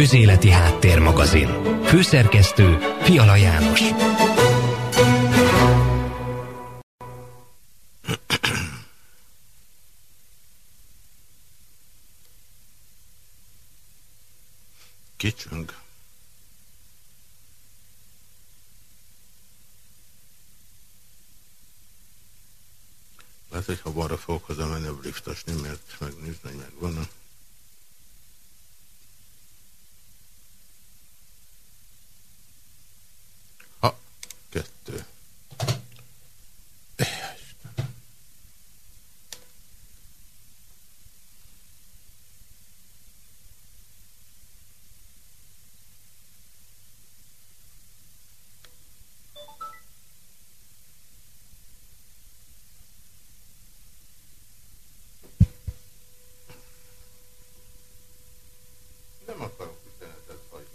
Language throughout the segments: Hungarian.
Közéleti Háttérmagazin. Főszerkesztő Fiala János. Kicsünk. Lehet, hogy ha balra fogok haza menni a liftasni, mert megnézni, hogy megvan. Ha, kettő. Nem akarok üzenetet hagyni.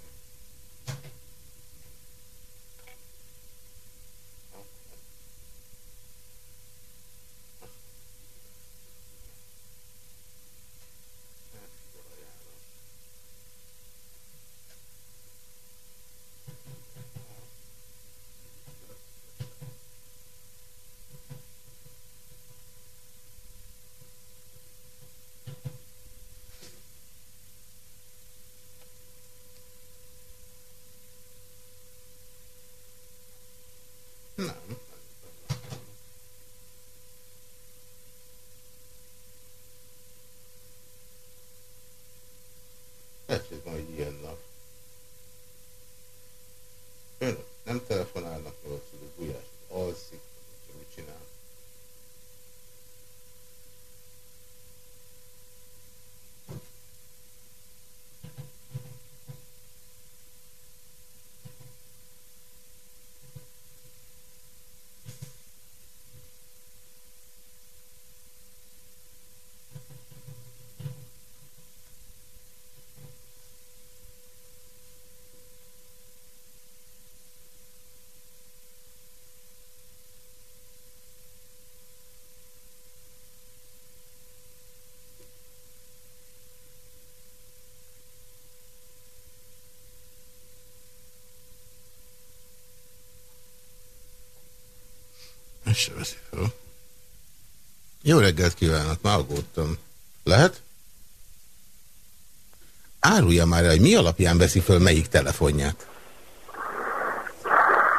Nem. Lehet, hogy van egy ilyen nap. Önök nem telefonálnak valószínűleg Gulyás, alszik, vagy mit csinál. Veszi fel. Jó reggelt kívánok, már aggódtam. Lehet? Árulja már el, hogy mi alapján veszi föl melyik telefonját.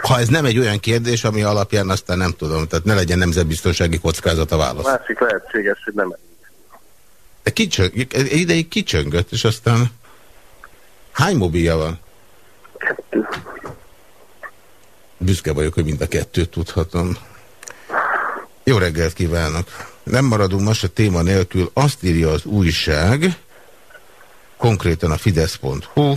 Ha ez nem egy olyan kérdés, ami alapján aztán nem tudom, tehát ne legyen nemzetbiztonsági kockázat a A válasz. másik lehetséges, hogy nem De kicsöng, ideig kicsöngött, és aztán hány mobilja van? kettő. Büszke vagyok, hogy mind a kettőt tudhatom. Jó reggelt kívánok! Nem maradunk most a téma nélkül. Azt írja az újság, konkrétan a Fidesz.hu,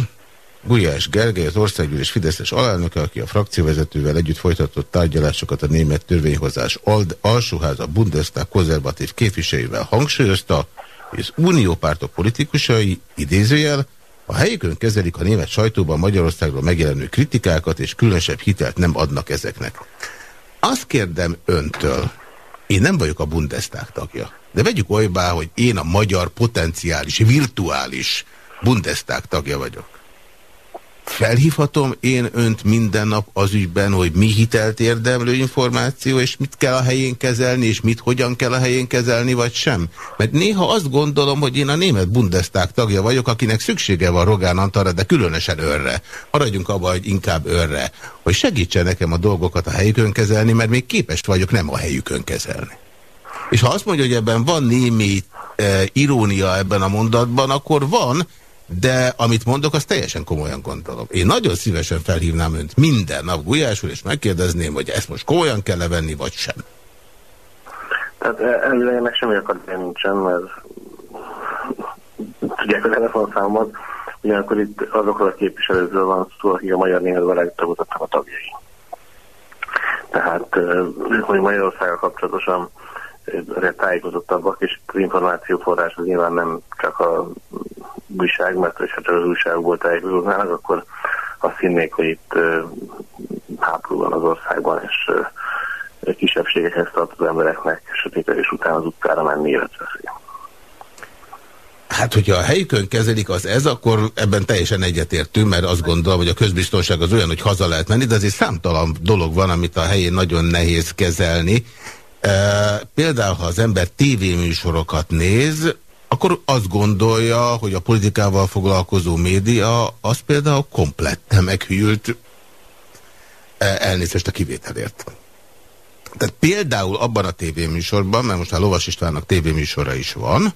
Gulyás Gergely, az országgyűlés Fideszes alelnöke, aki a frakcióvezetővel együtt folytatott tárgyalásokat a német törvényhozás Ald alsóháza Bundestag konzervatív képviselőivel hangsúlyozta, hogy az uniópártok politikusai, idézőjel, a helyükön kezelik a német sajtóban Magyarországról megjelenő kritikákat, és különösebb hitelt nem adnak ezeknek. Azt kérdem öntől, én nem vagyok a Bundestag tagja, de vegyük olybá, hogy én a magyar potenciális, virtuális Bundestag tagja vagyok. Felhívhatom én önt minden nap az ügyben, hogy mi hitelt érdemlő információ, és mit kell a helyén kezelni, és mit hogyan kell a helyén kezelni, vagy sem? Mert néha azt gondolom, hogy én a német Bundestag tagja vagyok, akinek szüksége van Rogán Antalra, de különösen önre. Maradjunk abban, hogy inkább önre. Hogy segítsen nekem a dolgokat a helyükön kezelni, mert még képes vagyok nem a helyükön kezelni. És ha azt mondja, hogy ebben van némi e, irónia ebben a mondatban, akkor van, de amit mondok, azt teljesen komolyan gondolom. Én nagyon szívesen felhívnám önt minden nap Gulyásul, és megkérdezném, hogy ezt most komolyan kell levenni, vagy sem. Tehát elvileg ennek semmi akadémia nincsen, mert tudják a telefonszámomat, ugyanakkor itt azokról a képviselőkről van szó, akik a magyar németben legtagozottak a tagjai. Tehát, ö, hogy Magyarországgal kapcsolatosan tájékozottabbak, és az információforrás az nyilván nem csak a újság, mert ha csak az újságból tájékozódnának, akkor azt hinnék, hogy itt háború van az országban, és kisebbségekhez tartozó embereknek sötétedés után az utcára menni életveszély. Hát, hogyha a helyükön kezelik az ez, akkor ebben teljesen egyetértünk, mert azt gondolom, hogy a közbiztonság az olyan, hogy haza lehet menni, de azért számtalan dolog van, amit a helyén nagyon nehéz kezelni. Például, ha az ember tévéműsorokat néz, akkor azt gondolja, hogy a politikával foglalkozó média az például komplette meghűlt elnézést a kivételért. Tehát például abban a tévéműsorban, mert most a Lovas Istvánnak tévéműsora is van,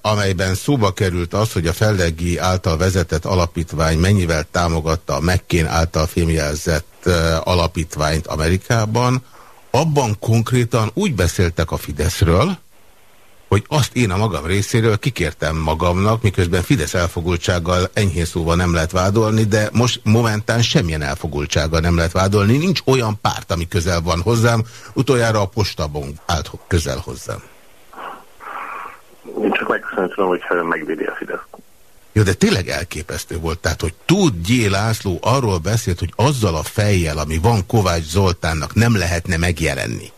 amelyben szóba került az, hogy a Fellegi által vezetett alapítvány mennyivel támogatta a McCain által fémjelzett alapítványt Amerikában, abban konkrétan úgy beszéltek a Fideszről, hogy azt én a magam részéről kikértem magamnak, miközben Fidesz elfogultsággal enyhén szóval nem lehet vádolni, de most momentán semmilyen elfogultsággal nem lehet vádolni. Nincs olyan párt, ami közel van hozzám. Utoljára a postabon állt közel hozzám. Én csak megköszönöm tudom, hogy ön megvédi a Fidesz. Jó, de tényleg elképesztő volt. Tehát, hogy tud G. László arról beszélt, hogy azzal a fejjel, ami van Kovács Zoltánnak, nem lehetne megjelenni.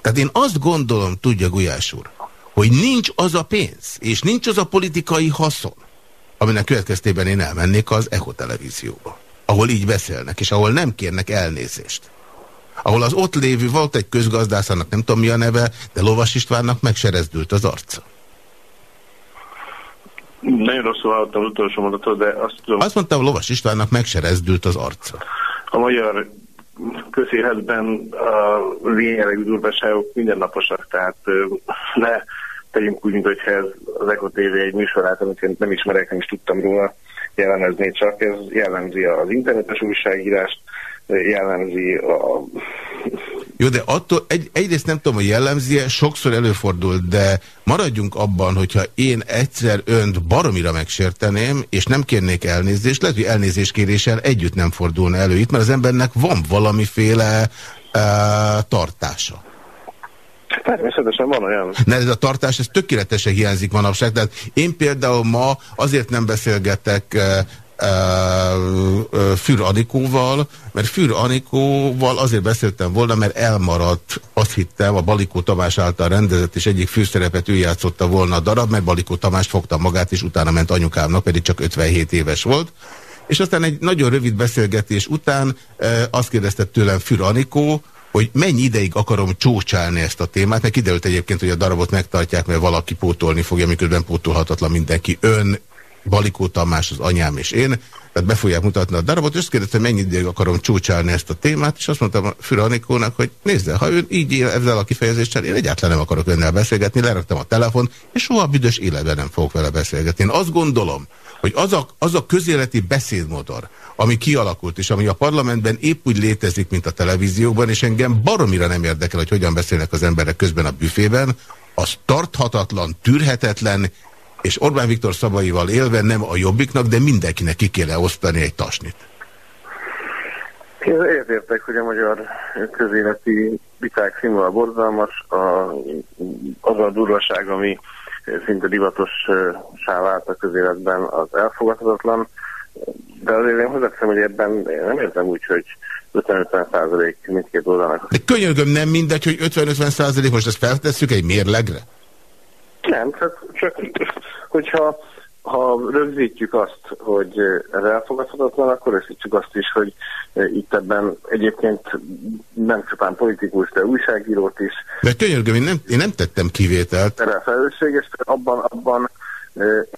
Tehát én azt gondolom, tudja Gulyás úr, hogy nincs az a pénz, és nincs az a politikai haszon, aminek következtében én elmennék az Echo televízióba, ahol így beszélnek, és ahol nem kérnek elnézést. Ahol az ott lévő volt egy közgazdászának, nem tudom mi a neve, de Lovas Istvánnak megserezdült az arca. Nagyon rosszul hallottam az utolsó mondatot, de azt tudom... Azt mondtam, Lovas Istvánnak megserezdült az arca. A magyar közéletben a lényelegű durvaságok mindennaposak, tehát ne tegyünk úgy, mintha ez az Eko TV egy műsorát, amit én nem ismerek, nem is tudtam róla jellemezni, csak ez jellemzi az internetes újságírást, jellemzi a... Jó, de attól egy, egyrészt nem tudom, hogy jellemzi -e, sokszor előfordul, de maradjunk abban, hogyha én egyszer önt baromira megsérteném, és nem kérnék elnézést, lehet, hogy elnézéskéréssel együtt nem fordulna elő itt, mert az embernek van valamiféle uh, tartása. Természetesen van olyan. Ne, ez a tartás, ez tökéletesen hiányzik manapság. Tehát én például ma azért nem beszélgetek Für Anikóval, mert Für Anikóval azért beszéltem volna, mert elmaradt, azt hittem, a Balikó Tamás által rendezett, és egyik főszerepet ő játszotta volna a darab, mert Balikó Tamás fogta magát, és utána ment anyukámnak, pedig csak 57 éves volt. És aztán egy nagyon rövid beszélgetés után azt kérdezte tőlem Für Anikó, hogy mennyi ideig akarom csócsálni ezt a témát, mert kiderült egyébként, hogy a darabot megtartják, mert valaki pótolni fogja, miközben pótolhatatlan mindenki. Ön, Balikó Tamás, az anyám és én, tehát be fogják mutatni a darabot, és azt kérdezte, mennyi ideig akarom csúcsálni ezt a témát, és azt mondtam a Füra Anikónak, hogy nézze, ha ön így él ezzel a kifejezéssel, én egyáltalán nem akarok önnel beszélgetni, leraktam a telefon, és soha büdös életben nem fogok vele beszélgetni. Én azt gondolom, hogy az a, az a közéleti beszédmotor, ami kialakult, és ami a parlamentben épp úgy létezik, mint a televízióban, és engem baromira nem érdekel, hogy hogyan beszélnek az emberek közben a büfében, az tarthatatlan, tűrhetetlen, és Orbán Viktor szavaival élve nem a jobbiknak, de mindenkinek ki kéne osztani egy tasnit. Én értek, hogy a magyar közéleti viták színvonal borzalmas, a, az a durvaság, ami szinte divatos vált a közéletben, az elfogadhatatlan, de azért én hozzáteszem, hogy ebben nem értem úgy, hogy 50-50 százalék mindkét oldalnak. De könyörgöm, nem mindegy, hogy 50-50 százalék, most ezt feltesszük egy mérlegre? Nem, csak, csak hogyha ha rögzítjük azt, hogy ez elfogadhatatlan, akkor rögzítjük azt is, hogy itt ebben egyébként nem csupán politikus, de újságírót is. Mert könyörgöm, én nem, én nem tettem kivételt. Erre felelősség, és abban, abban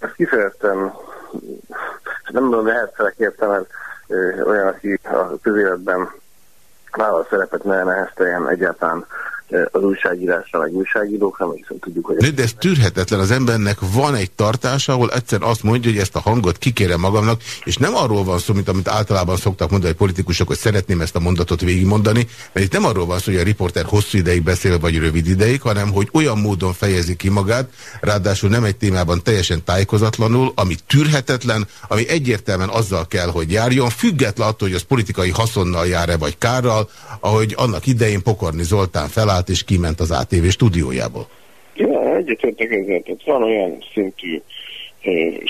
ezt kifejezetten, nem mondom, hogy hercelek értem, mert olyan, aki a közéletben vállal szerepet ne nehezteljen egyáltalán az újságírásra, meg újságírókra, meg hiszen tudjuk, hogy... De, de ez tűrhetetlen, az embernek van egy tartása, ahol egyszer azt mondja, hogy ezt a hangot kikérem magamnak, és nem arról van szó, mint amit általában szoktak mondani a politikusok, hogy szeretném ezt a mondatot végigmondani, mert itt nem arról van szó, hogy a riporter hosszú ideig beszél, vagy rövid ideig, hanem hogy olyan módon fejezi ki magát, ráadásul nem egy témában teljesen tájékozatlanul, ami tűrhetetlen, ami egyértelműen azzal kell, hogy járjon, független attól, hogy az politikai haszonnal jár-e vagy kárral, ahogy annak idején Pokorni Zoltán feláll felállt és kiment az ATV stúdiójából. Ja, egyetértek ezzel. Tehát van olyan szintű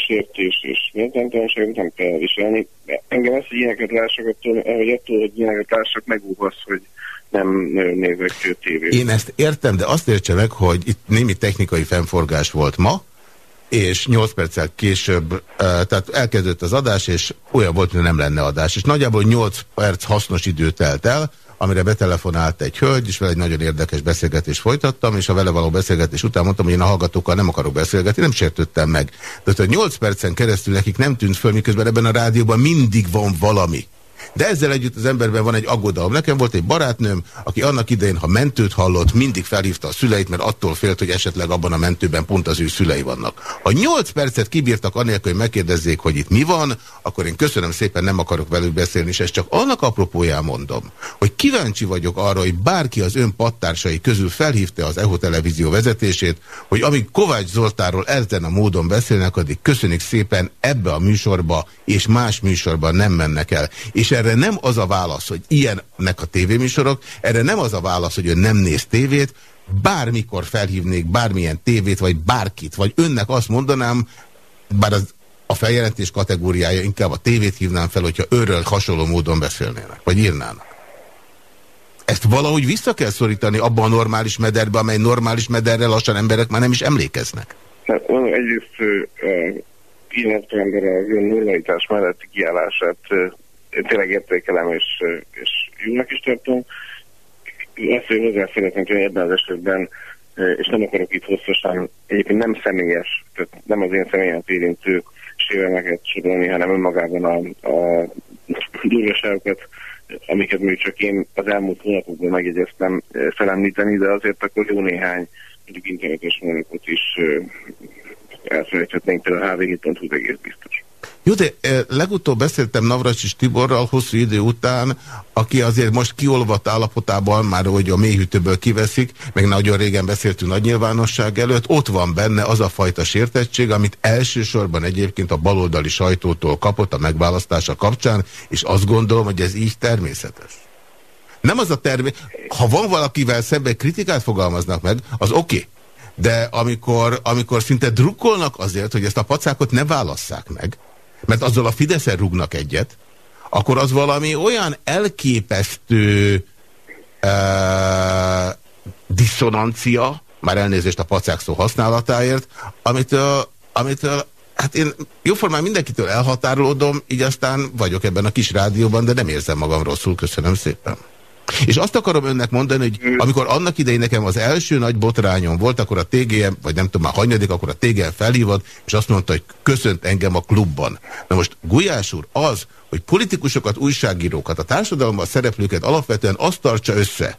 sértés és méltánytalanság, nem kell elviselni. Engem ezt, hogy ilyeneket lássak, attól, hogy attól, hogy ilyeneket lássak, megúvasz, hogy nem nézek tévét. Én ezt értem, de azt értse meg, hogy itt némi technikai fennforgás volt ma, és 8 perccel később, tehát elkezdődött az adás, és olyan volt, hogy nem lenne adás. És nagyjából 8 perc hasznos idő telt el, amire betelefonált egy hölgy, és vele egy nagyon érdekes beszélgetést folytattam, és a vele való beszélgetés után mondtam, hogy én a hallgatókkal nem akarok beszélgetni, nem sértődtem meg. De hogy 8 percen keresztül nekik nem tűnt föl, miközben ebben a rádióban mindig van valami. De ezzel együtt az emberben van egy aggodalom. Nekem volt egy barátnőm, aki annak idején, ha mentőt hallott, mindig felhívta a szüleit, mert attól félt, hogy esetleg abban a mentőben pont az ő szülei vannak. Ha 8 percet kibírtak annélkül, hogy megkérdezzék, hogy itt mi van, akkor én köszönöm szépen, nem akarok velük beszélni, és ezt csak annak apropóján mondom, hogy kíváncsi vagyok arra, hogy bárki az ön pattársai közül felhívta az EHO televízió vezetését, hogy amíg Kovács Zoltáról ezen a módon beszélnek, addig köszönik szépen ebbe a műsorba és más műsorban nem mennek el. És erre nem az a válasz, hogy ilyennek a tévéműsorok, erre nem az a válasz, hogy ön nem néz tévét, bármikor felhívnék bármilyen tévét, vagy bárkit, vagy önnek azt mondanám, bár az a feljelentés kategóriája inkább a tévét hívnám fel, hogyha őről hasonló módon beszélnének, vagy írnának. Ezt valahogy vissza kell szorítani abban a normális mederbe, amely normális mederre lassan emberek már nem is emlékeznek. Hát, egyrészt illetve a nullaitás melletti kiállását tényleg értékelem, és, és jónak is tartom. Azt, hogy hozzá szeretném tenni ebben az esetben, és nem akarok itt hosszasan, egyébként nem személyes, tehát nem az én személyet érintő sérelmeket sorolni, hanem önmagában a, a durvaságokat, amiket még csak én az elmúlt hónapokban megjegyeztem felemlíteni, de azért akkor jó néhány mondjuk internetes mondatot is elfelejthetnénk, például a hvg.hu egész biztos. Jó, de legutóbb beszéltem Navracsis Tiborral hosszú idő után, aki azért most kiolvadt állapotában, már hogy a mélyhűtőből kiveszik, meg nagyon régen beszéltünk nagy nyilvánosság előtt, ott van benne az a fajta sértettség, amit elsősorban egyébként a baloldali sajtótól kapott a megválasztása kapcsán, és azt gondolom, hogy ez így természetes. Nem az a termé... Ha van valakivel szemben kritikát fogalmaznak meg, az oké. Okay. De amikor, amikor szinte drukkolnak azért, hogy ezt a pacákot ne válasszák meg, mert azzal a Fideszen rúgnak egyet, akkor az valami olyan elképesztő uh, diszonancia, már elnézést a pacák szó használatáért, amitől, amitől hát én jóformán mindenkitől elhatárolódom, így aztán vagyok ebben a kis rádióban, de nem érzem magam rosszul, köszönöm szépen. És azt akarom önnek mondani, hogy amikor annak idején nekem az első nagy botrányom volt, akkor a TGM, vagy nem tudom már hanyadik, akkor a TGM felhívott, és azt mondta, hogy köszönt engem a klubban. Na most Gulyás úr az, hogy politikusokat, újságírókat, a társadalomban szereplőket alapvetően azt tartsa össze,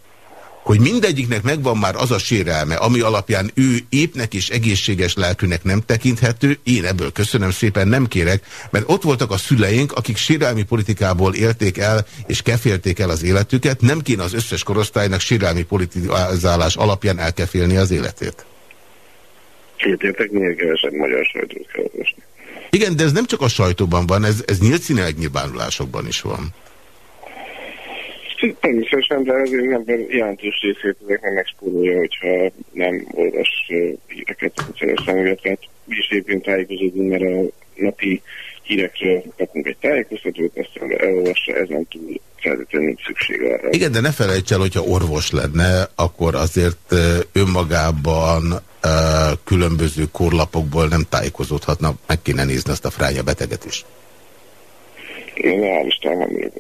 hogy mindegyiknek megvan már az a sérelme, ami alapján ő épnek és egészséges lelkűnek nem tekinthető, én ebből köszönöm szépen nem kérek, mert ott voltak a szüleink, akik sérelmi politikából élték el és kefélték el az életüket, nem kéne az összes korosztálynak sérelmi politizálás alapján elkefélni az életét. Értek, minél kevesebb magyar sajtót kell olvasni. Igen, de ez nem csak a sajtóban van, ez, ez nyílt színe megnyilvánulásokban is van. Természetesen, de azért az ember jelentős részét ezeknek megspórolja, hogyha nem olvas híreket rendszeresen, illetve mi is éppen tájékozódunk, mert a napi hírekről kapunk egy tájékoztatót, ezt elolvassa, ezen túl feltétlenül szükség arra. Igen, de ne felejts el, hogyha orvos lenne, akkor azért önmagában különböző korlapokból nem tájékozódhatna, meg kéne nézni ezt a fránya beteget is. Én reálistán nem vagyok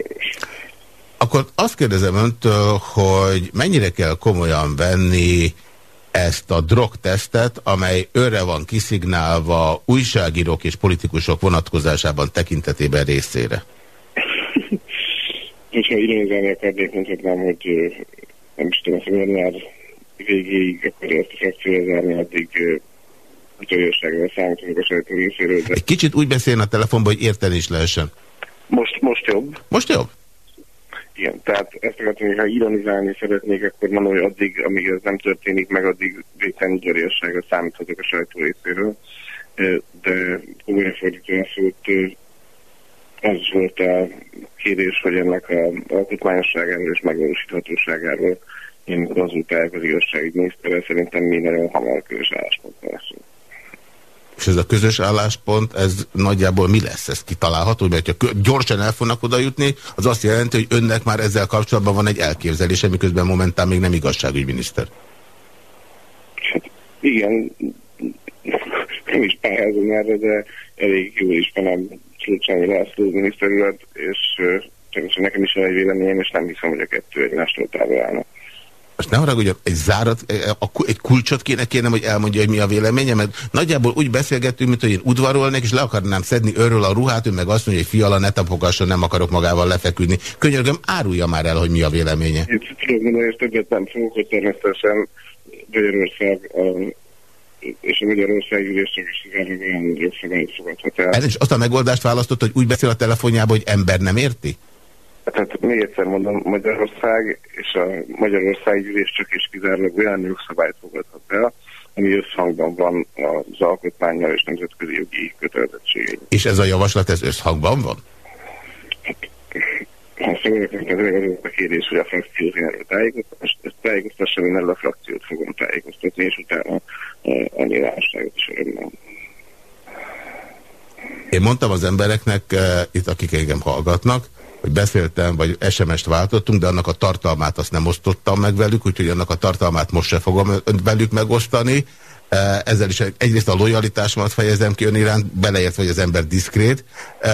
akkor azt kérdezem öntől, hogy mennyire kell komolyan venni ezt a drogtesztet, amely őre van kiszignálva újságírók és politikusok vonatkozásában tekintetében részére? Hogyha ironizálni akarnék, mondhatnám, hogy nem is tudom, hogy már végéig akkor ezt a zárni, addig utoljósággal számítunk a sajtó részéről. Egy kicsit úgy beszéljen a telefonban, hogy érteni is lehessen. Most, most jobb. Most jobb? Igen, tehát ezt akartam, hogy ha ironizálni szeretnék, akkor mondom, hogy addig, amíg ez nem történik meg, addig végtelen udvariasságra számíthatok a sajtó részéről. De komolyan fordítva szót, az volt a kérdés, hogy ennek a alkotmányosságáról és megvalósíthatóságáról én konzultálják az igazságügyminiszterrel, szerintem mi nagyon hamar közös álláspontra leszünk. És ez a közös álláspont, ez nagyjából mi lesz? Ez kitalálható? Mert ha gyorsan el fognak oda jutni, az azt jelenti, hogy önnek már ezzel kapcsolatban van egy elképzelése, miközben momentán még nem igazságügyminiszter. Hát igen, én is pályázom erre, de elég jól ismerem Csúcsányi László miniszterület, és természetesen nekem is van egy véleményem, és nem hiszem, hogy a kettő egymástól távol állnak. Most ne haragudj, egy zárat, egy kulcsot kéne kérnem, hogy elmondja, hogy mi a véleménye, mert nagyjából úgy beszélgettünk, mint hogy én udvarolnék, és le akarnám szedni örről a ruhát, ő meg azt mondja, hogy fiala, ne tapogasson, nem akarok magával lefeküdni. Könyörgöm, árulja már el, hogy mi a véleménye. Itt tudom mondani, és többet nem fogok, hogy természetesen Magyarország és a Magyarország ülések is olyan jogszabályt fogadhat el. És azt a megoldást választott, hogy úgy beszél a telefonjába, hogy ember nem érti? Tehát még egyszer mondom, Magyarország és a Magyarország gyűlés csak és kizárólag olyan jogszabályt fogadhat el, ami összhangban van az alkotmányjal és nemzetközi jogi kötelezettségei. És ez a javaslat, ez összhangban van? Szólok, az a kérdés, hogy a frakciót erről tájékoztass, ezt tájékoztassam, én erről a frakciót fogom tájékoztatni, és utána a nyilvánosságot is örömmel. Én mondtam az embereknek, itt akik engem hallgatnak, hogy beszéltem, vagy SMS-t váltottunk, de annak a tartalmát azt nem osztottam meg velük, úgyhogy annak a tartalmát most se fogom velük megosztani. E, ezzel is egyrészt a lojalitásomat fejezem ki ön iránt, beleértve, hogy az ember diszkrét. E,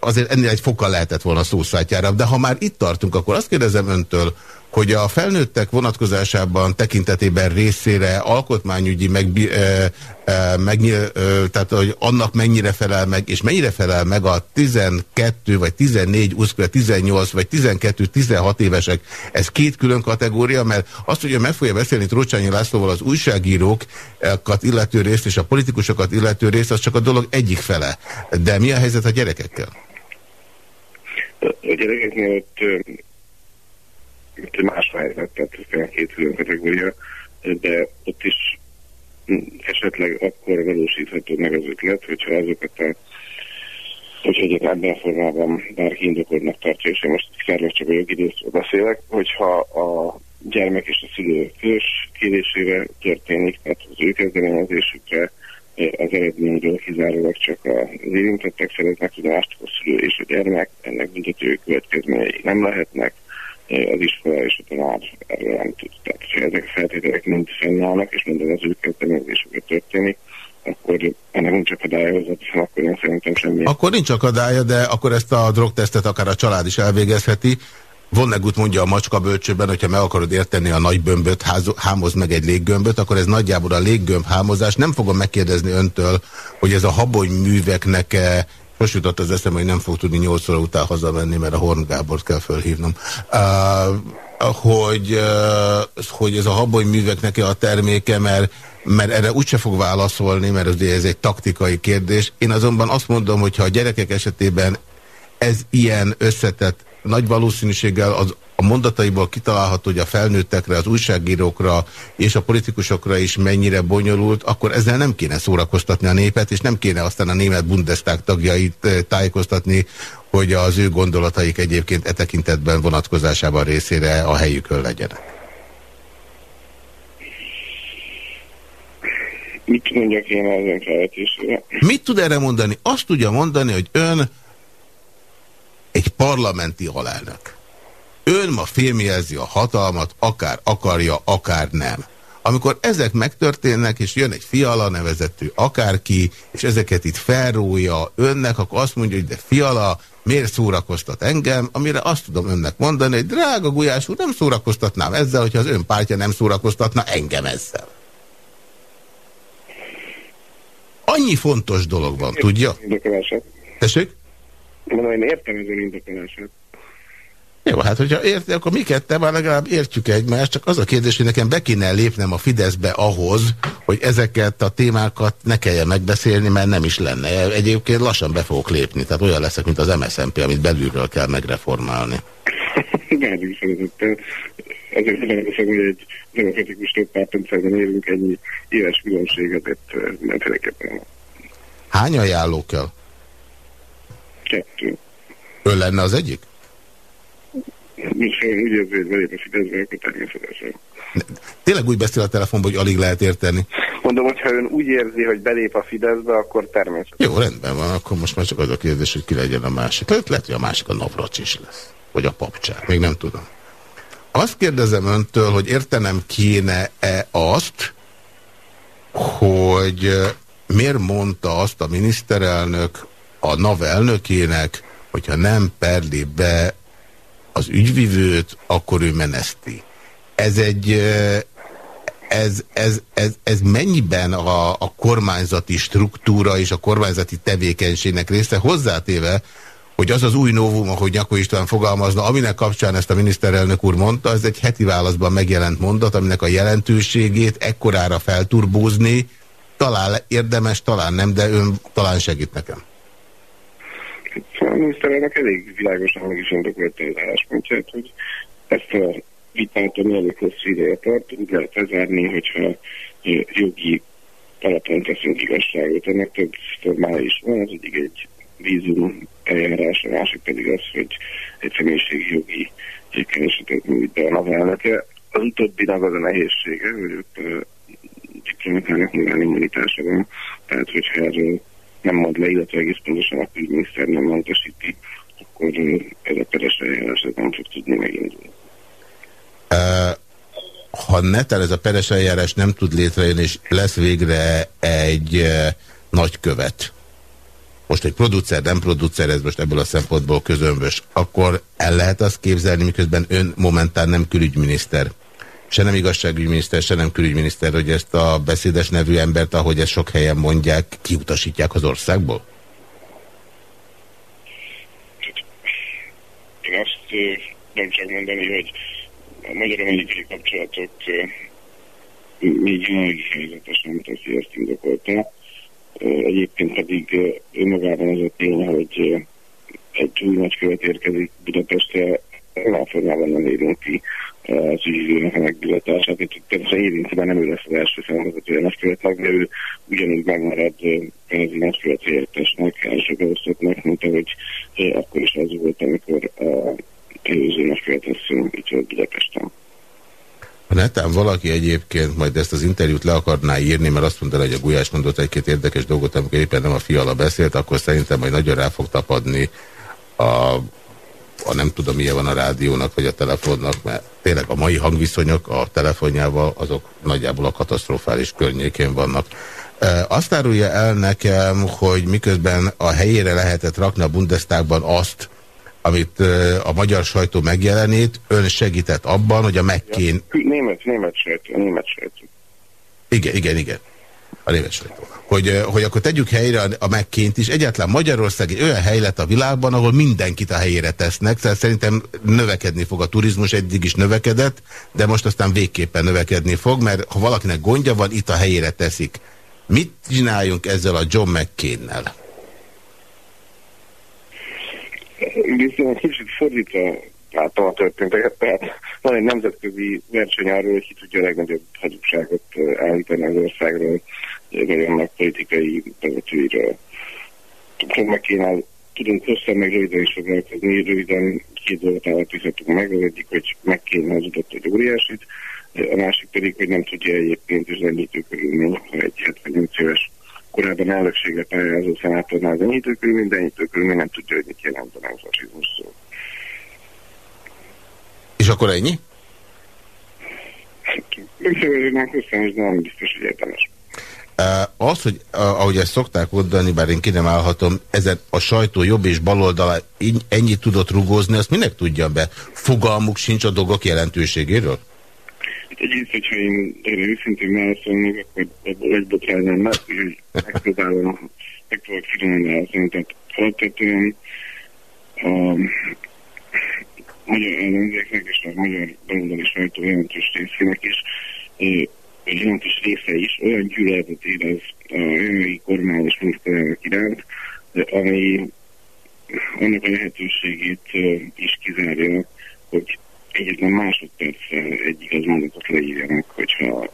azért ennél egy fokkal lehetett volna szószátyára, de ha már itt tartunk, akkor azt kérdezem öntől, hogy a felnőttek vonatkozásában tekintetében részére alkotmányügyi meg, e, e, meg e, tehát hogy annak mennyire felel meg, és mennyire felel meg a 12 vagy 14, 18 vagy 12-16 évesek, ez két külön kategória, mert azt, hogy meg fogja beszélni Trócsányi Lászlóval az újságírókat illető részt és a politikusokat illető részt, az csak a dolog egyik fele. De mi a helyzet a gyerekekkel? A gyerekeknél ott más helyzet, tehát két külön kategória, de ott is esetleg akkor valósítható meg az ötlet, hogyha azokat a hogyha egyet ebben a formában bárki indokodnak tartja, és én most kérlek csak a jogidészről beszélek, hogyha a gyermek és a szülő közös kérésére történik, tehát az ő kezdeményezésükre az eredményről kizárólag csak az érintettek szeretnek tudást, a szülő és a gyermek, ennek büntető következményei nem lehetnek, az iskola és a tanár erről nem tud. Tehát, ha ezek a feltételek mind fennállnak, és minden az ő kezdeményezésükre történik, akkor ennek nincs akadálya hozzá, hiszen akkor én szerintem semmi. Akkor nincs akadálya, de akkor ezt a drogtesztet akár a család is elvégezheti. Vonnegut mondja a macska bölcsőben, hogyha meg akarod érteni a nagy bömböt, hámoz meg egy léggömböt, akkor ez nagyjából a léggömb hámozás. Nem fogom megkérdezni öntől, hogy ez a habony műveknek most jutott az eszem, hogy nem fog tudni 8 óra után hazamenni, mert a Horn Gábort kell fölhívnom. Uh, hogy, uh, hogy ez a habony művek neki a terméke, mert, mert erre úgyse fog válaszolni, mert ugye ez egy taktikai kérdés. Én azonban azt mondom, hogy ha a gyerekek esetében ez ilyen összetett, nagy valószínűséggel az a mondataiból kitalálható, hogy a felnőttekre, az újságírókra és a politikusokra is mennyire bonyolult, akkor ezzel nem kéne szórakoztatni a népet, és nem kéne aztán a német Bundestag tagjait eh, tájékoztatni, hogy az ő gondolataik egyébként e tekintetben vonatkozásában részére a helyükön legyenek. Mit mondjak én Mit tud erre mondani? Azt tudja mondani, hogy ön egy parlamenti alelnök. Ön ma fémjelzi a hatalmat, akár akarja, akár nem. Amikor ezek megtörténnek, és jön egy fiala nevezetű akárki, és ezeket itt felrója önnek, akkor azt mondja, hogy de fiala, miért szórakoztat engem, amire azt tudom önnek mondani, hogy drága Gulyás úr, nem szórakoztatnám ezzel, hogyha az ön pártja nem szórakoztatna engem ezzel. Annyi fontos dolog van, tudja? Tessék? Mondom, én értem az ön indokolását. Jó, hát hogyha érti, akkor mi ketten már legalább értjük egymást, csak az a kérdés, hogy nekem be kéne lépnem a Fideszbe ahhoz, hogy ezeket a témákat ne kelljen megbeszélni, mert nem is lenne. Egyébként lassan be fogok lépni, tehát olyan leszek, mint az MSZNP, amit belülről kell megreformálni. Bármi szeretettel. Ezért felelősek, hogy egy demokratikus többpártrendszerben élünk ennyi éves különbséget, nem feleképpen. Hány ajánló kell? Kettő. Ön lenne az egyik? Micsoda, úgy érzi, hogy belép a Fideszbe, akkor természetesen. Tényleg úgy beszél a telefonban, hogy alig lehet érteni. Mondom, hogy ha ön úgy érzi, hogy belép a Fideszbe, akkor természetesen. Jó, rendben van, akkor most már csak az a kérdés, hogy ki legyen a másik. Lehet, lehet hogy a másik a Navracs is lesz. Vagy a papcsák, még nem tudom. Azt kérdezem öntől, hogy értenem kéne-e azt, hogy miért mondta azt a miniszterelnök a NAV elnökének, hogyha nem perli be az ügyvivőt, akkor ő meneszti. Ez egy, ez, ez, ez, ez mennyiben a, a kormányzati struktúra és a kormányzati tevékenységnek része hozzátéve, hogy az az új novum, ahogy Nyakó István fogalmazna, aminek kapcsán ezt a miniszterelnök úr mondta, ez egy heti válaszban megjelent mondat, aminek a jelentőségét ekkorára felturbózni, talán érdemes, talán nem, de ön talán segít nekem. Miniszterelnök elég világosan meg is indokolta az álláspontját, hogy ezt a vitát, ami elég hosszú ideje tart, úgy lehet lezárni, hogyha jogi alapon teszünk igazságot. Ennek több formája is van, az egyik egy vízum eljárás, a másik pedig az, hogy egy személyiségi jogi keresetet nyújt be a navelnöke. Az utóbbinak az a nehézsége, hogy ott diplomatának nyilván immunitása van, tehát hogyha erről nem mond le, illetve egész pontosan a külügyminiszter nem mentesíti, akkor ez a peres eljárás nem fog tudni megindulni. Ha netán ez a peres eljárás nem tud létrejönni, és lesz végre egy uh, nagykövet, most egy producer, nem producer, ez most ebből a szempontból közömbös, akkor el lehet azt képzelni, miközben ön momentán nem külügyminiszter, se nem igazságügyminiszter, se nem külügyminiszter, hogy ezt a beszédes nevű embert, ahogy ezt sok helyen mondják, kiutasítják az országból? Én azt nem csak mondani, hogy a magyar-amerikai kapcsolatok még jelenlegi helyzetesen teszi ezt indokolta. Egyébként pedig önmagában az a tény, hogy egy új nagykövet érkezik Budapestre, olyan formában nem érinti az ügyvédőnek a természetesen érinti, mert nem ő lesz az első szemvezetője nagykövetnek, de ő ugyanúgy megmarad ez nagykövet helyettesnek, első beosztottnak, mint ahogy akkor is az volt, amikor a előző nagykövet lesz itt volt Budapesten. Ha netán valaki egyébként majd ezt az interjút le akarná írni, mert azt mondta, hogy a Gulyás mondott egy-két érdekes dolgot, amikor éppen nem a fiala beszélt, akkor szerintem majd nagyon rá fog tapadni a, a nem tudom milyen van a rádiónak, vagy a telefonnak, mert tényleg a mai hangviszonyok a telefonjával azok nagyjából a katasztrofális környékén vannak. Azt árulja el nekem, hogy miközben a helyére lehetett rakni a Bundestagban azt, amit a magyar sajtó megjelenít, ön segített abban, hogy a megkén... Német, német sajtó, német sajtó. Igen, igen, igen. A sajtó. Hogy, hogy akkor tegyük helyre a megként is. Egyáltalán Magyarország egy olyan hely lett a világban, ahol mindenkit a helyére tesznek. Tehát szerintem növekedni fog a turizmus, eddig is növekedett, de most aztán végképpen növekedni fog, mert ha valakinek gondja van, itt a helyére teszik. Mit csináljunk ezzel a John McCain-nel? viszont kicsit fordítva láttam a történteket, tehát van egy nemzetközi verseny arról, hogy ki tudja a legnagyobb hazugságot állítani az országról, annak politikai vezetőiről. Meg kéne, tudunk hosszan meg röviden is foglalkozni, röviden két dolgot állapíthatunk meg, az egyik, hogy meg kéne hazudott egy óriásit, a másik pedig, hogy nem tudja egyébként üzenítő körülmény, ha egy 78 éves korábban elnökségre pályázó szenátornál az enyhítőkörülmény, de enyhítőkörülmény nem tudja, hogy mit jelent a nemzatizmus szó. És akkor ennyi? Megszövődőnek össze, de nem biztos, hogy érdemes. Az, hogy ahogy ezt szokták mondani, bár én ki nem állhatom, ezen a sajtó jobb és baloldala ennyit tudott rugózni, azt minek tudja be? Fogalmuk sincs a dolgok jelentőségéről? Egyrészt, hogyha én erre őszintén válaszolnék, akkor ebből egy botrányan lesz, hogy megpróbálom, megpróbálok finoman válaszolni. Tehát alapvetően a magyar ellenzéknek és a magyar baloldali sajtó jelentős részének is egy jelentős része is olyan gyűlöletet érez a jelenlegi kormány és miniszterelnök iránt, ami annak a lehetőségét is kizárja, hogy egyetlen másodpercre egy igaz mondatot leírjanak, hogyha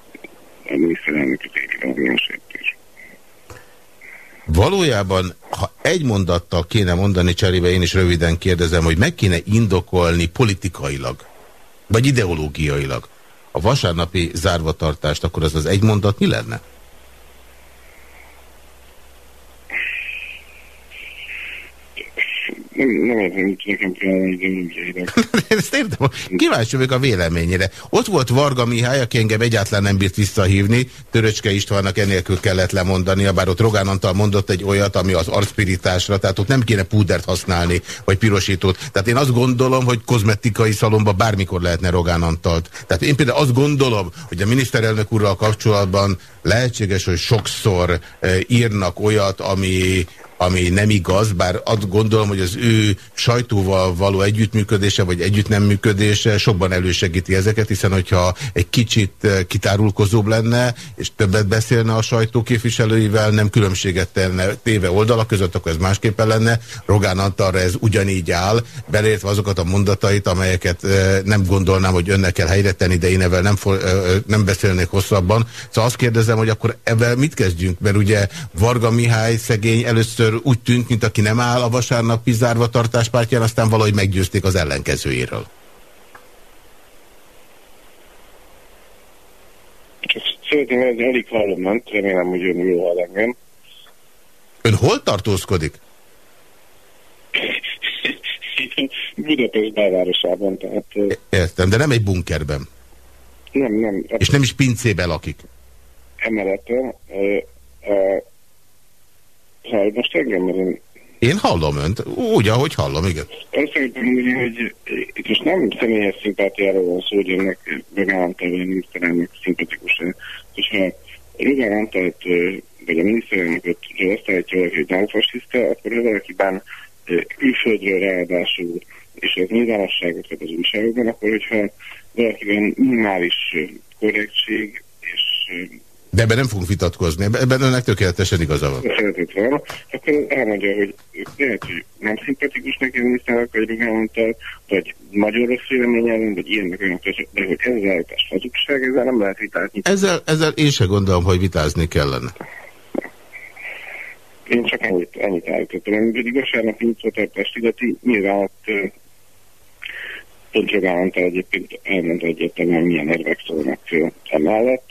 a miniszterelnököt éri valamilyen sértés. Valójában, ha egy mondattal kéne mondani cserébe, én is röviden kérdezem, hogy meg kéne indokolni politikailag, vagy ideológiailag a vasárnapi zárvatartást, akkor az az egy mondat mi lenne? Nem, nem hogy nekem Ezt értem, kíváncsi vagyok a véleményére. Ott volt Varga Mihály, aki engem egyáltalán nem bírt visszahívni, Töröcske Istvánnak enélkül kellett lemondania, bár ott Rogán Antal mondott egy olyat, ami az arcpiritásra, tehát ott nem kéne púdert használni, vagy pirosítót. Tehát én azt gondolom, hogy kozmetikai szalomba bármikor lehetne Rogán Antalt. Tehát én például azt gondolom, hogy a miniszterelnök úrral kapcsolatban lehetséges, hogy sokszor e, írnak olyat, ami ami nem igaz, bár azt gondolom, hogy az ő sajtóval való együttműködése, vagy együtt nem működése sokban elősegíti ezeket, hiszen hogyha egy kicsit eh, kitárulkozóbb lenne, és többet beszélne a sajtó képviselőivel, nem különbséget tenne téve oldalak között, akkor ez másképpen lenne. Rogán Antalra ez ugyanígy áll, beleértve azokat a mondatait, amelyeket eh, nem gondolnám, hogy önnek kell helyre tenni, de én ebben nem, eh, nem beszélnék hosszabban. Szóval azt kérdezem, hogy akkor ebben mit kezdjünk? Mert ugye Varga Mihály szegény először úgy tűnt, mint aki nem áll a vasárnapi zárva tartáspártján, aztán valahogy meggyőzték az ellenkezőjéről. Szeretném, hogy elég nem? Remélem, hogy ön jól hall engem. Ön hol tartózkodik? Budapest belvárosában, tehát... Értem, de nem egy bunkerben. Nem, nem. És nem is pincébe lakik. Emeleten. Hall most engem, mert én... Hallom önt, úgy, ahogy hallom, igen. Azt szeretném mondani, hogy itt most nem személyes szimpátiáról van szó, hogy ennek Antal vagy a miniszterelnök szimpatikus. ha Rogán Antalt vagy a miniszterelnököt azt állítja valaki, hogy neofasiszta, akkor ez valakiben külföldről ráadásul, és ez nyilvánosságot kap az újságokban, akkor hogyha valakiben minimális korrektség és de ebben nem fogunk vitatkozni, ebben önnek tökéletesen igaza van. van. Akkor elmondja, hogy lehet, hogy nem szimpatikus neki a miniszternek, vagy nagyon rossz véleményen, vagy ilyennek olyan de hogy ez az állítás hazugság, ezzel nem lehet vitázni. Ezzel, ezzel én sem gondolom, hogy vitázni kellene. Én csak ennyit, ennyit állítottam. Én pedig vasárnap nyitvatartást illeti, nyilván ott pont Rogántal egyébként elmondta egyértelműen, milyen érvek szólnak emellett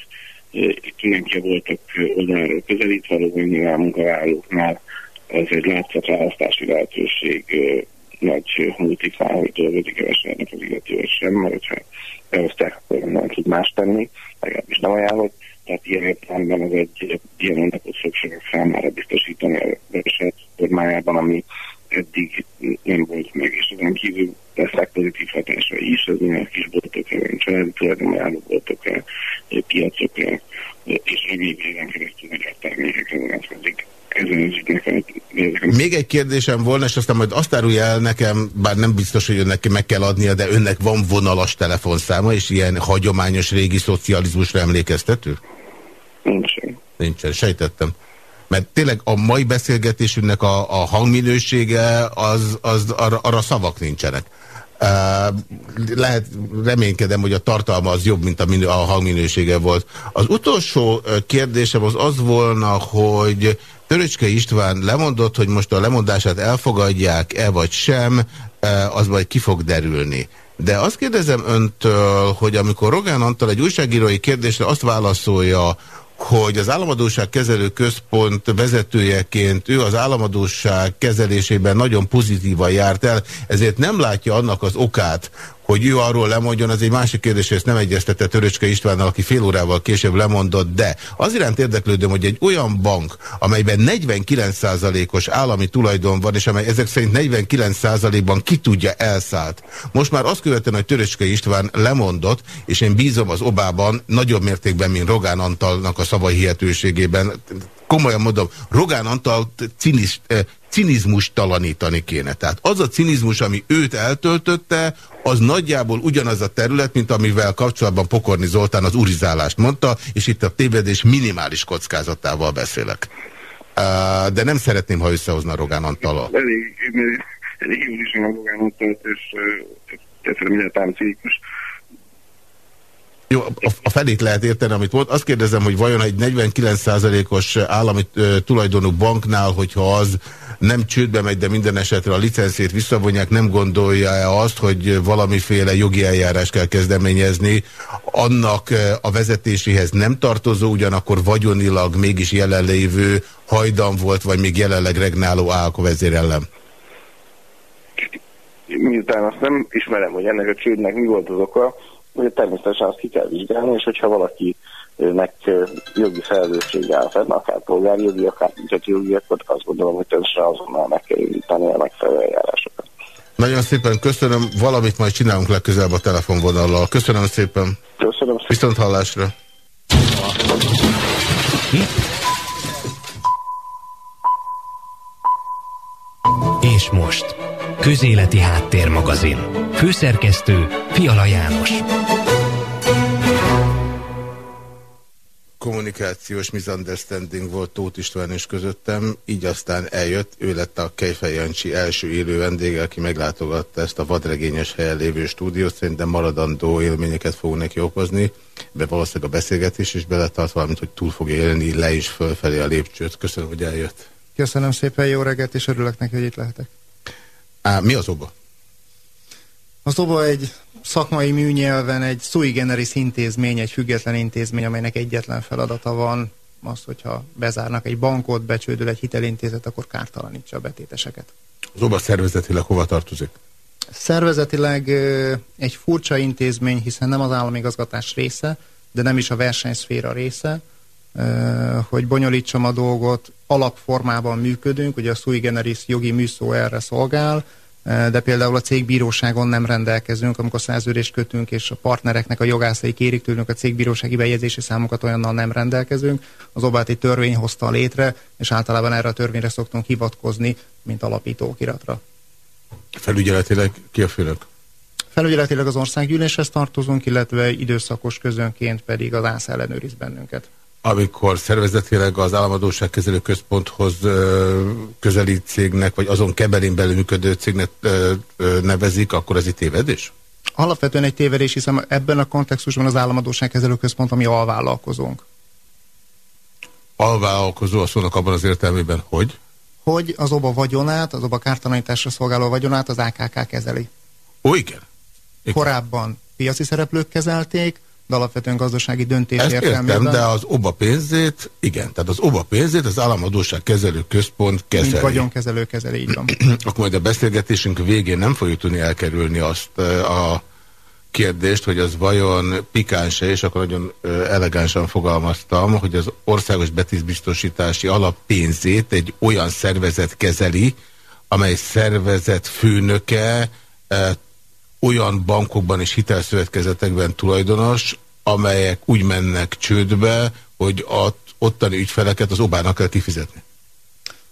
itt mindenki voltak oldalról közelít, valóban nyilván munkavállalóknál ez egy látszatválasztási lehetőség nagy multiknál, hogy dolgozik kevesebben az illető sem, mert hogyha beosztják, akkor nem tud más tenni, legalábbis nem ajánlott. Tehát ilyen értelemben ez egy ilyen undakot szükségek számára biztosítani a formájában, ami eddig nem volt meg, és ezen kívül lesznek pozitív hatása is, az ilyen kisboltokra, családi tulajdonajánló boltokra, piacokra, és rövid éven keresztül magyar termékekre vonatkozik. Még egy kérdésem volna, és aztán majd azt árulja el nekem, bár nem biztos, hogy önnek meg kell adnia, de önnek van vonalas telefonszáma, és ilyen hagyományos régi szocializmusra emlékeztető? Nincsen. Nincsen, sejtettem mert tényleg a mai beszélgetésünknek a, a hangminősége, az, az arra, arra szavak nincsenek. Uh, lehet, reménykedem, hogy a tartalma az jobb, mint a, minő, a hangminősége volt. Az utolsó kérdésem az az volna, hogy Töröcske István lemondott, hogy most a lemondását elfogadják-e vagy sem, uh, az majd ki fog derülni. De azt kérdezem öntől, hogy amikor Rogán Antal egy újságírói kérdésre azt válaszolja, hogy az Államadóság Kezelő Központ vezetőjeként ő az államadóság kezelésében nagyon pozitívan járt el, ezért nem látja annak az okát, hogy ő arról lemondjon, az egy másik kérdés, hogy ezt nem egyeztette Töröcske Istvánnal, aki fél órával később lemondott, de az iránt érdeklődöm, hogy egy olyan bank, amelyben 49%-os állami tulajdon van, és amely ezek szerint 49%-ban ki tudja elszállt. Most már azt követően, hogy Töröcske István lemondott, és én bízom az obában nagyobb mértékben, mint Rogán Antalnak a szavai hihetőségében, komolyan mondom, Rogán Antal cinis, eh, cinizmus talanítani kéne. Tehát az a cinizmus, ami őt eltöltötte, az nagyjából ugyanaz a terület, mint amivel kapcsolatban Pokorni Zoltán az urizálást mondta, és itt a tévedés minimális kockázatával beszélek. Uh, de nem szeretném, ha összehozna Rogán Antala. Elég, elég a Rogán Antalt, és egyszerűen minden cinikus. Jó, a, a felét lehet érteni, amit volt. Azt kérdezem, hogy vajon egy 49%-os állami tulajdonú banknál, hogyha az nem csődbe megy, de minden esetre a licenszét visszavonják, nem gondolja-e azt, hogy valamiféle jogi eljárás kell kezdeményezni, annak a vezetéséhez nem tartozó, ugyanakkor vagyonilag mégis jelenlévő hajdan volt, vagy még jelenleg regnáló álkovezér ellen? miután azt nem ismerem, hogy ennek a csődnek mi volt az oka, természetesen azt ki kell vizsgálni, és hogyha valakinek jogi felelőssége áll fenn, akár polgári jogi, akár büntető jogi, akkor azt gondolom, hogy természetesen azonnal meg kell indítani a megfelelő eljárásokat. Nagyon szépen köszönöm, valamit majd csinálunk legközelebb a telefonvonallal. Köszönöm szépen. Köszönöm szépen. Viszont hallásra. És most, Közéleti Háttérmagazin. Főszerkesztő Fiala János. kommunikációs misunderstanding volt Tóth István és közöttem, így aztán eljött, ő lett a Kejfej Jancsi első élő vendége, aki meglátogatta ezt a vadregényes helyen lévő stúdiót, szerintem maradandó élményeket fog neki okozni, be valószínűleg a beszélgetés is beletart valamint, hogy túl fog élni le is fölfelé a lépcsőt. Köszönöm, hogy eljött. Köszönöm szépen, jó reggelt, és örülök neki, hogy itt lehetek. Á, mi az oba? Az oba egy szakmai műnyelven egy sui generis intézmény, egy független intézmény, amelynek egyetlen feladata van, az, hogyha bezárnak egy bankot, becsődül egy hitelintézet, akkor kártalanítsa a betéteseket. Az oba szervezetileg hova tartozik? Szervezetileg egy furcsa intézmény, hiszen nem az államigazgatás része, de nem is a versenyszféra része, hogy bonyolítsam a dolgot, alapformában működünk, ugye a sui generis jogi műszó erre szolgál, de például a cégbíróságon nem rendelkezünk, amikor szerződést kötünk, és a partnereknek a jogászai kérik tőlünk a cégbírósági bejegyzési számokat, olyannal nem rendelkezünk. Az obát egy törvény hozta létre, és általában erre a törvényre szoktunk hivatkozni, mint alapítókiratra. Felügyeletileg ki a főnök? Felügyeletileg az országgyűléshez tartozunk, illetve időszakos közönként pedig az ÁSZ ellenőriz bennünket amikor szervezetileg az államadóságkezelő központhoz közelít cégnek, vagy azon kebelén belül működő cégnek nevezik, akkor ez itt tévedés? Alapvetően egy tévedés, hiszen ebben a kontextusban az államadóságkezelő központ, ami alvállalkozónk. Alvállalkozó a szónak abban az értelmében, hogy? Hogy az oba vagyonát, az oba kártalanításra szolgáló vagyonát az AKK kezeli. Ó, igen. igen. Korábban piaci szereplők kezelték, de alapvetően gazdasági döntés Ezt értem, de az OBA pénzét, igen, tehát az OBA pénzét az államadóság kezelő központ kezeli. Mint vagyonkezelő kezeli, így van. Akkor majd a beszélgetésünk végén nem fogjuk tudni elkerülni azt a kérdést, hogy az vajon pikáns-e, és akkor nagyon elegánsan fogalmaztam, hogy az országos betízbiztosítási alappénzét egy olyan szervezet kezeli, amely szervezet főnöke olyan bankokban és hitelszövetkezetekben tulajdonos, amelyek úgy mennek csődbe, hogy a ottani ügyfeleket az obának kell kifizetni.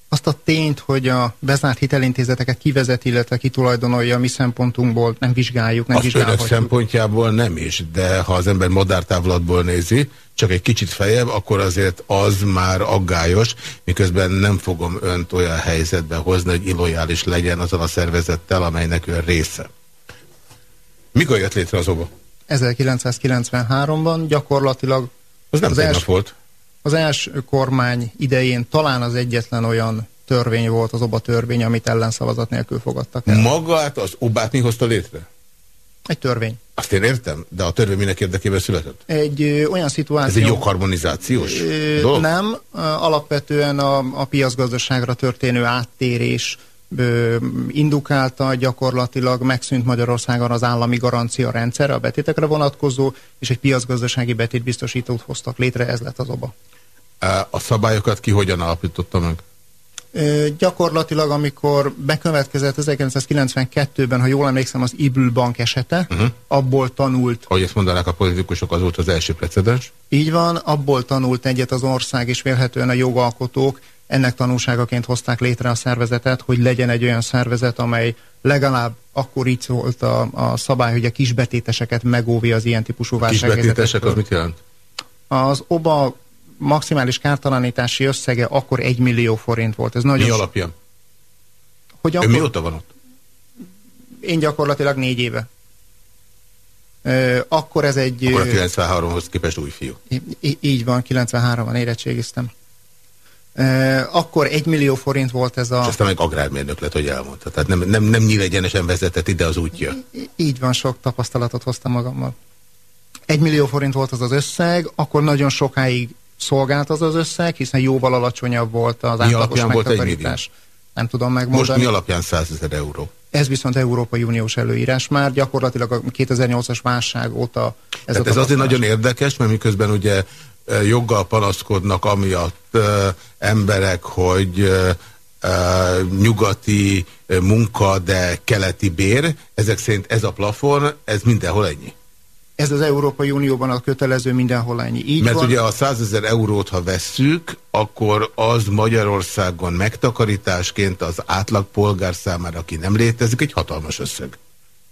Azt a tényt, hogy a bezárt hitelintézeteket kivezet, illetve kitulajdonolja a mi szempontunkból, nem vizsgáljuk, nem Azt önök szempontjából nem is, de ha az ember madártávlatból nézi, csak egy kicsit fejebb, akkor azért az már aggályos, miközben nem fogom önt olyan helyzetbe hozni, hogy illojális legyen azon a szervezettel, amelynek ön része. Mikor jött létre az OBA? 1993-ban gyakorlatilag az, nem az, első, volt. az első kormány idején talán az egyetlen olyan törvény volt, az OBA törvény, amit ellenszavazat nélkül fogadtak el. Magát az OBÁT mi hozta létre? Egy törvény. Azt én értem, de a törvény minek érdekében született? Egy ö, olyan szituáció... Ez egy jogharmonizációs ö, dolog? Nem, alapvetően a, a piacgazdaságra történő áttérés indukálta, gyakorlatilag megszűnt Magyarországon az állami garancia rendszerre a betétekre vonatkozó, és egy piacgazdasági betétbiztosítót hoztak létre, ez lett az oba. A szabályokat ki hogyan alapította meg? Gyakorlatilag, amikor bekövetkezett 1992-ben, ha jól emlékszem, az Ibül Bank esete, uh mhm. -huh. abból tanult... Ahogy ezt mondanák a politikusok, az volt az első precedens? Így van, abból tanult egyet az ország, és vélhetően a jogalkotók, ennek tanulságaként hozták létre a szervezetet, hogy legyen egy olyan szervezet, amely legalább akkor így szólt a, a szabály, hogy a kisbetéteseket megóvja az ilyen típusú válsághelyzetekről. Kisbetétesek az mit jelent? Az OBA maximális kártalanítási összege akkor egy millió forint volt. Ez nagyon mi alapján? Hogy akkor... Ő mióta van ott? Én gyakorlatilag négy éve. Ö, akkor ez egy... Akkor a 93-hoz képest új fiú. Így van, 93-ban érettségiztem. Akkor egy millió forint volt ez a... És aztán meg agrármérnök lett, hogy elmondta. Tehát nem, nem, nem nyílegyenesen vezetett ide az útja. Így van, sok tapasztalatot hoztam magammal. Egy millió forint volt az az összeg, akkor nagyon sokáig szolgált az az összeg, hiszen jóval alacsonyabb volt az mi átlagos volt egy millió? Nem tudom megmondani. Most mi alapján 100 ezer euró? Ez viszont Európai Uniós előírás már, gyakorlatilag a 2008-as válság óta ez Tehát ez azért nagyon érdekes, mert miközben ugye joggal panaszkodnak amiatt emberek, hogy nyugati munka, de keleti bér, ezek szerint ez a plafon, ez mindenhol ennyi? Ez az Európai Unióban a kötelező mindenhol ennyi. Így Mert van. ugye a 100 ezer eurót, ha vesszük, akkor az Magyarországon megtakarításként az átlag polgár számára, aki nem létezik, egy hatalmas összeg.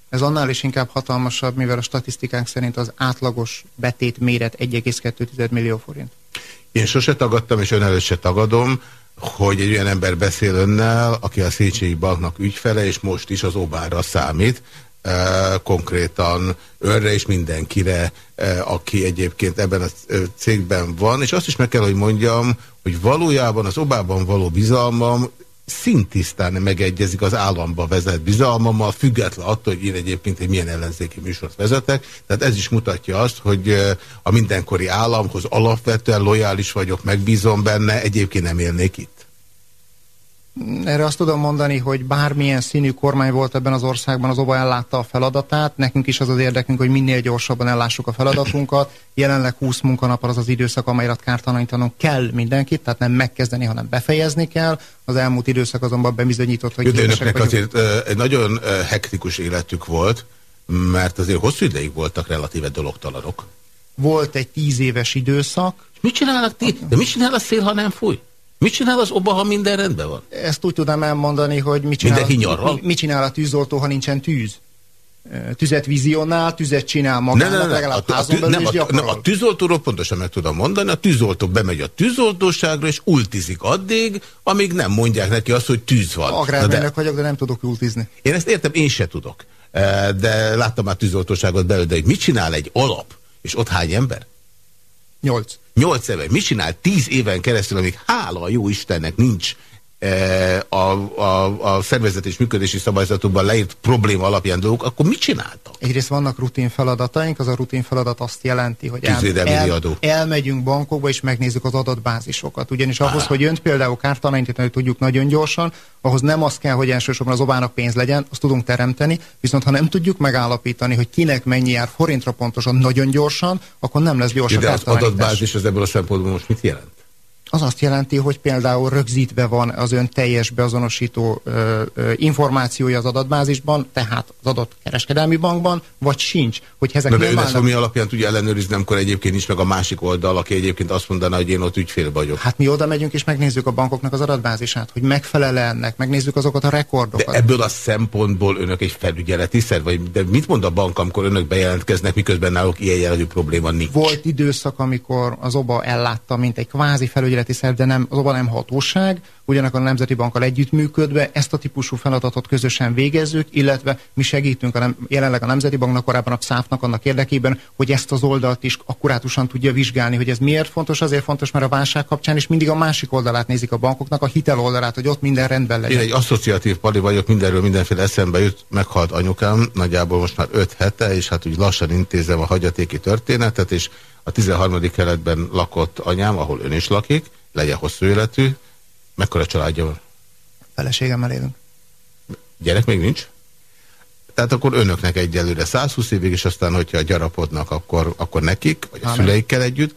Ez annál is inkább hatalmasabb, mivel a statisztikánk szerint az átlagos betét méret 1,2 millió forint. Én sose tagadtam, és ön előtt se tagadom, hogy egy olyan ember beszél önnel, aki a Széchenyi Banknak ügyfele, és most is az Obára számít, konkrétan önre és mindenkire, aki egyébként ebben a cégben van, és azt is meg kell, hogy mondjam, hogy valójában az Obában való bizalmam szintisztán megegyezik az államba vezet bizalmammal, független attól, hogy én egyébként egy milyen ellenzéki műsort vezetek. Tehát ez is mutatja azt, hogy a mindenkori államhoz alapvetően lojális vagyok, megbízom benne, egyébként nem élnék itt. Erre azt tudom mondani, hogy bármilyen színű kormány volt ebben az országban, az OBA ellátta a feladatát. Nekünk is az az érdekünk, hogy minél gyorsabban ellássuk a feladatunkat. Jelenleg 20 munkanap az az időszak, amelyre kártalanítanunk kell mindenkit, tehát nem megkezdeni, hanem befejezni kell. Az elmúlt időszak azonban bebizonyított, hogy... De önöknek azért egy nagyon hektikus életük volt, mert azért hosszú ideig voltak relatíve dologtalanok. Volt egy tíz éves időszak. Mit csinálnak ti? De mit csinál a szél, ha nem fúj? Mit csinál az oba, ha minden rendben van? Ezt úgy tudom elmondani, hogy mit csinál, mi, mit csinál a tűzoltó, ha nincsen tűz? Tüzet vizionál, tüzet csinál magának, ne, ne, ne, legalább a, a, belül nem, a, nem, a tűzoltóról pontosan meg tudom mondani, a tűzoltó bemegy a tűzoltóságra, és ultizik addig, amíg nem mondják neki azt, hogy tűz van. Agrármérnök vagyok, de nem tudok ultizni. Én ezt értem, én se tudok. De láttam már tűzoltóságot belőle, de mit csinál egy alap, és ott hány ember? Nyolc. Nyolc éve. Mit csinál tíz éven keresztül, amíg hála a jó Istennek nincs a, a, a szervezet és működési szabályzatokban leírt probléma alapján dolgok, akkor mit csináltak? Egyrészt vannak rutin feladataink, az a rutin feladat azt jelenti, hogy el, el, elmegyünk bankokba és megnézzük az adatbázisokat. Ugyanis ahhoz, ah. hogy önt például kártalanítani tudjuk nagyon gyorsan, ahhoz nem az kell, hogy elsősorban az obának pénz legyen, azt tudunk teremteni, viszont ha nem tudjuk megállapítani, hogy kinek mennyi jár forintra pontosan nagyon gyorsan, akkor nem lesz gyorsan. De az adatbázis az ebből a szempontból most mit jelent? Az azt jelenti, hogy például rögzítve van az ön teljes beazonosító ö, ö, információja az adatbázisban, tehát az adott kereskedelmi bankban, vagy sincs. Hogy ezek de, de ön ezt mi alapján tudja ellenőrizni, amikor egyébként nincs meg a másik oldal, aki egyébként azt mondaná, hogy én ott ügyfél vagyok. Hát mi oda megyünk és megnézzük a bankoknak az adatbázisát, hogy megfelel -e ennek, megnézzük azokat a rekordokat. De ebből a szempontból önök egy felügyeleti szerv, vagy de mit mond a bank, amikor önök bejelentkeznek, miközben náluk ilyen jellegű probléma nincs? Volt időszak, amikor az OBA ellátta, mint egy kvázi felügyeleti felügyeleti szerv, de nem, az nem hatóság, ugyanakkor a Nemzeti Bankkal együttműködve ezt a típusú feladatot közösen végezzük, illetve mi segítünk a nem, jelenleg a Nemzeti Banknak, korábban a PSZÁF-nak annak érdekében, hogy ezt az oldalt is akkurátusan tudja vizsgálni, hogy ez miért fontos, azért fontos, mert a válság kapcsán is mindig a másik oldalát nézik a bankoknak, a hitel oldalát, hogy ott minden rendben legyen. Én egy asszociatív pali vagyok, mindenről mindenféle eszembe jut, meghalt anyukám, nagyjából most már öt hete, és hát úgy lassan intézem a hagyatéki történetet, és a 13. keletben lakott anyám, ahol ön is lakik, legyen hosszú életű. Mekkora családja van? Feleségemmel élünk. Gyerek még nincs? Tehát akkor önöknek egyelőre 120 évig, és aztán, hogyha gyarapodnak, akkor, akkor nekik, vagy a Amen. szüleikkel együtt.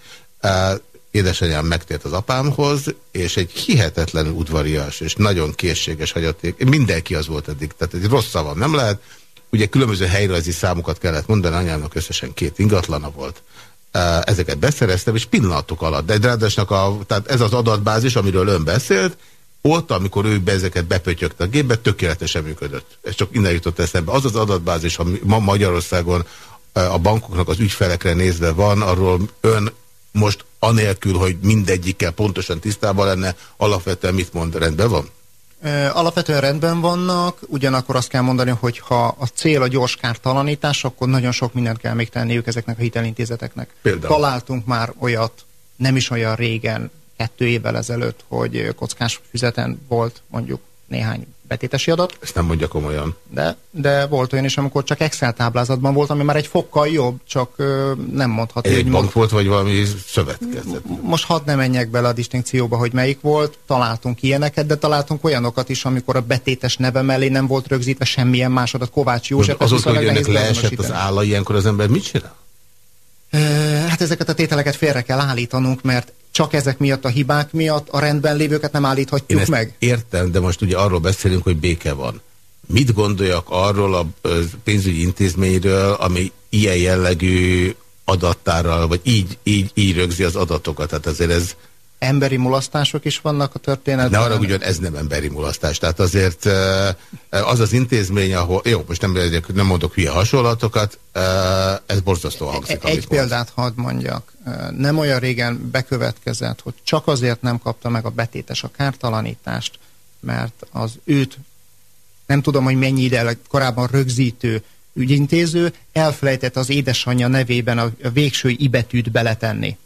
Édesanyám megtért az apámhoz, és egy hihetetlenül udvarias, és nagyon készséges hagyaték. Mindenki az volt eddig, tehát egy rossz szavam nem lehet. Ugye különböző helyrajzi számokat kellett mondani, anyámnak összesen két ingatlana volt ezeket beszereztem, és pillanatok alatt, de ráadásnak a, tehát ez az adatbázis, amiről ön beszélt, ott, amikor ő be ezeket bepötyögte a gépbe, tökéletesen működött. Ez csak innen jutott eszembe. Az az adatbázis, ami ma Magyarországon a bankoknak az ügyfelekre nézve van, arról ön most anélkül, hogy mindegyikkel pontosan tisztában lenne, alapvetően mit mond, rendben van? Alapvetően rendben vannak, ugyanakkor azt kell mondani, hogy ha a cél a gyors kártalanítás, akkor nagyon sok mindent kell még tenniük ezeknek a hitelintézeteknek. Például. Találtunk már olyat, nem is olyan régen, kettő évvel ezelőtt, hogy kockás füzeten volt mondjuk néhány betétesi adat. Ezt nem mondja komolyan. De, de volt olyan is, amikor csak Excel táblázatban volt, ami már egy fokkal jobb, csak ö, nem mondható. Egy bank mond... volt, vagy valami szövetkezet? Most hadd ne menjek bele a distinkcióba, hogy melyik volt. Találtunk ilyeneket, de találtunk olyanokat is, amikor a betétes neve mellé nem volt rögzítve semmilyen más adat. Kovács József. Azóta, hogy ennek leesett az álla, ilyenkor az ember mit csinál? Hát ezeket a tételeket félre kell állítanunk, mert csak ezek miatt a hibák miatt a rendben lévőket nem állíthatjuk Én meg. Értem, de most ugye arról beszélünk, hogy béke van. Mit gondoljak arról a pénzügyi intézményről, ami ilyen jellegű adattárral, vagy így, így, így rögzi az adatokat? Tehát azért ez emberi mulasztások is vannak a történetben. Ne arra ugyan ez nem emberi mulasztás. Tehát azért az az intézmény, ahol, jó, most nem, nem mondok hülye hasonlatokat, ez borzasztó hangzik. Egy példát hadd mondjak. Nem olyan régen bekövetkezett, hogy csak azért nem kapta meg a betétes a kártalanítást, mert az őt nem tudom, hogy mennyi ide korábban rögzítő ügyintéző elfelejtett az édesanyja nevében a végső ibetűt beletenni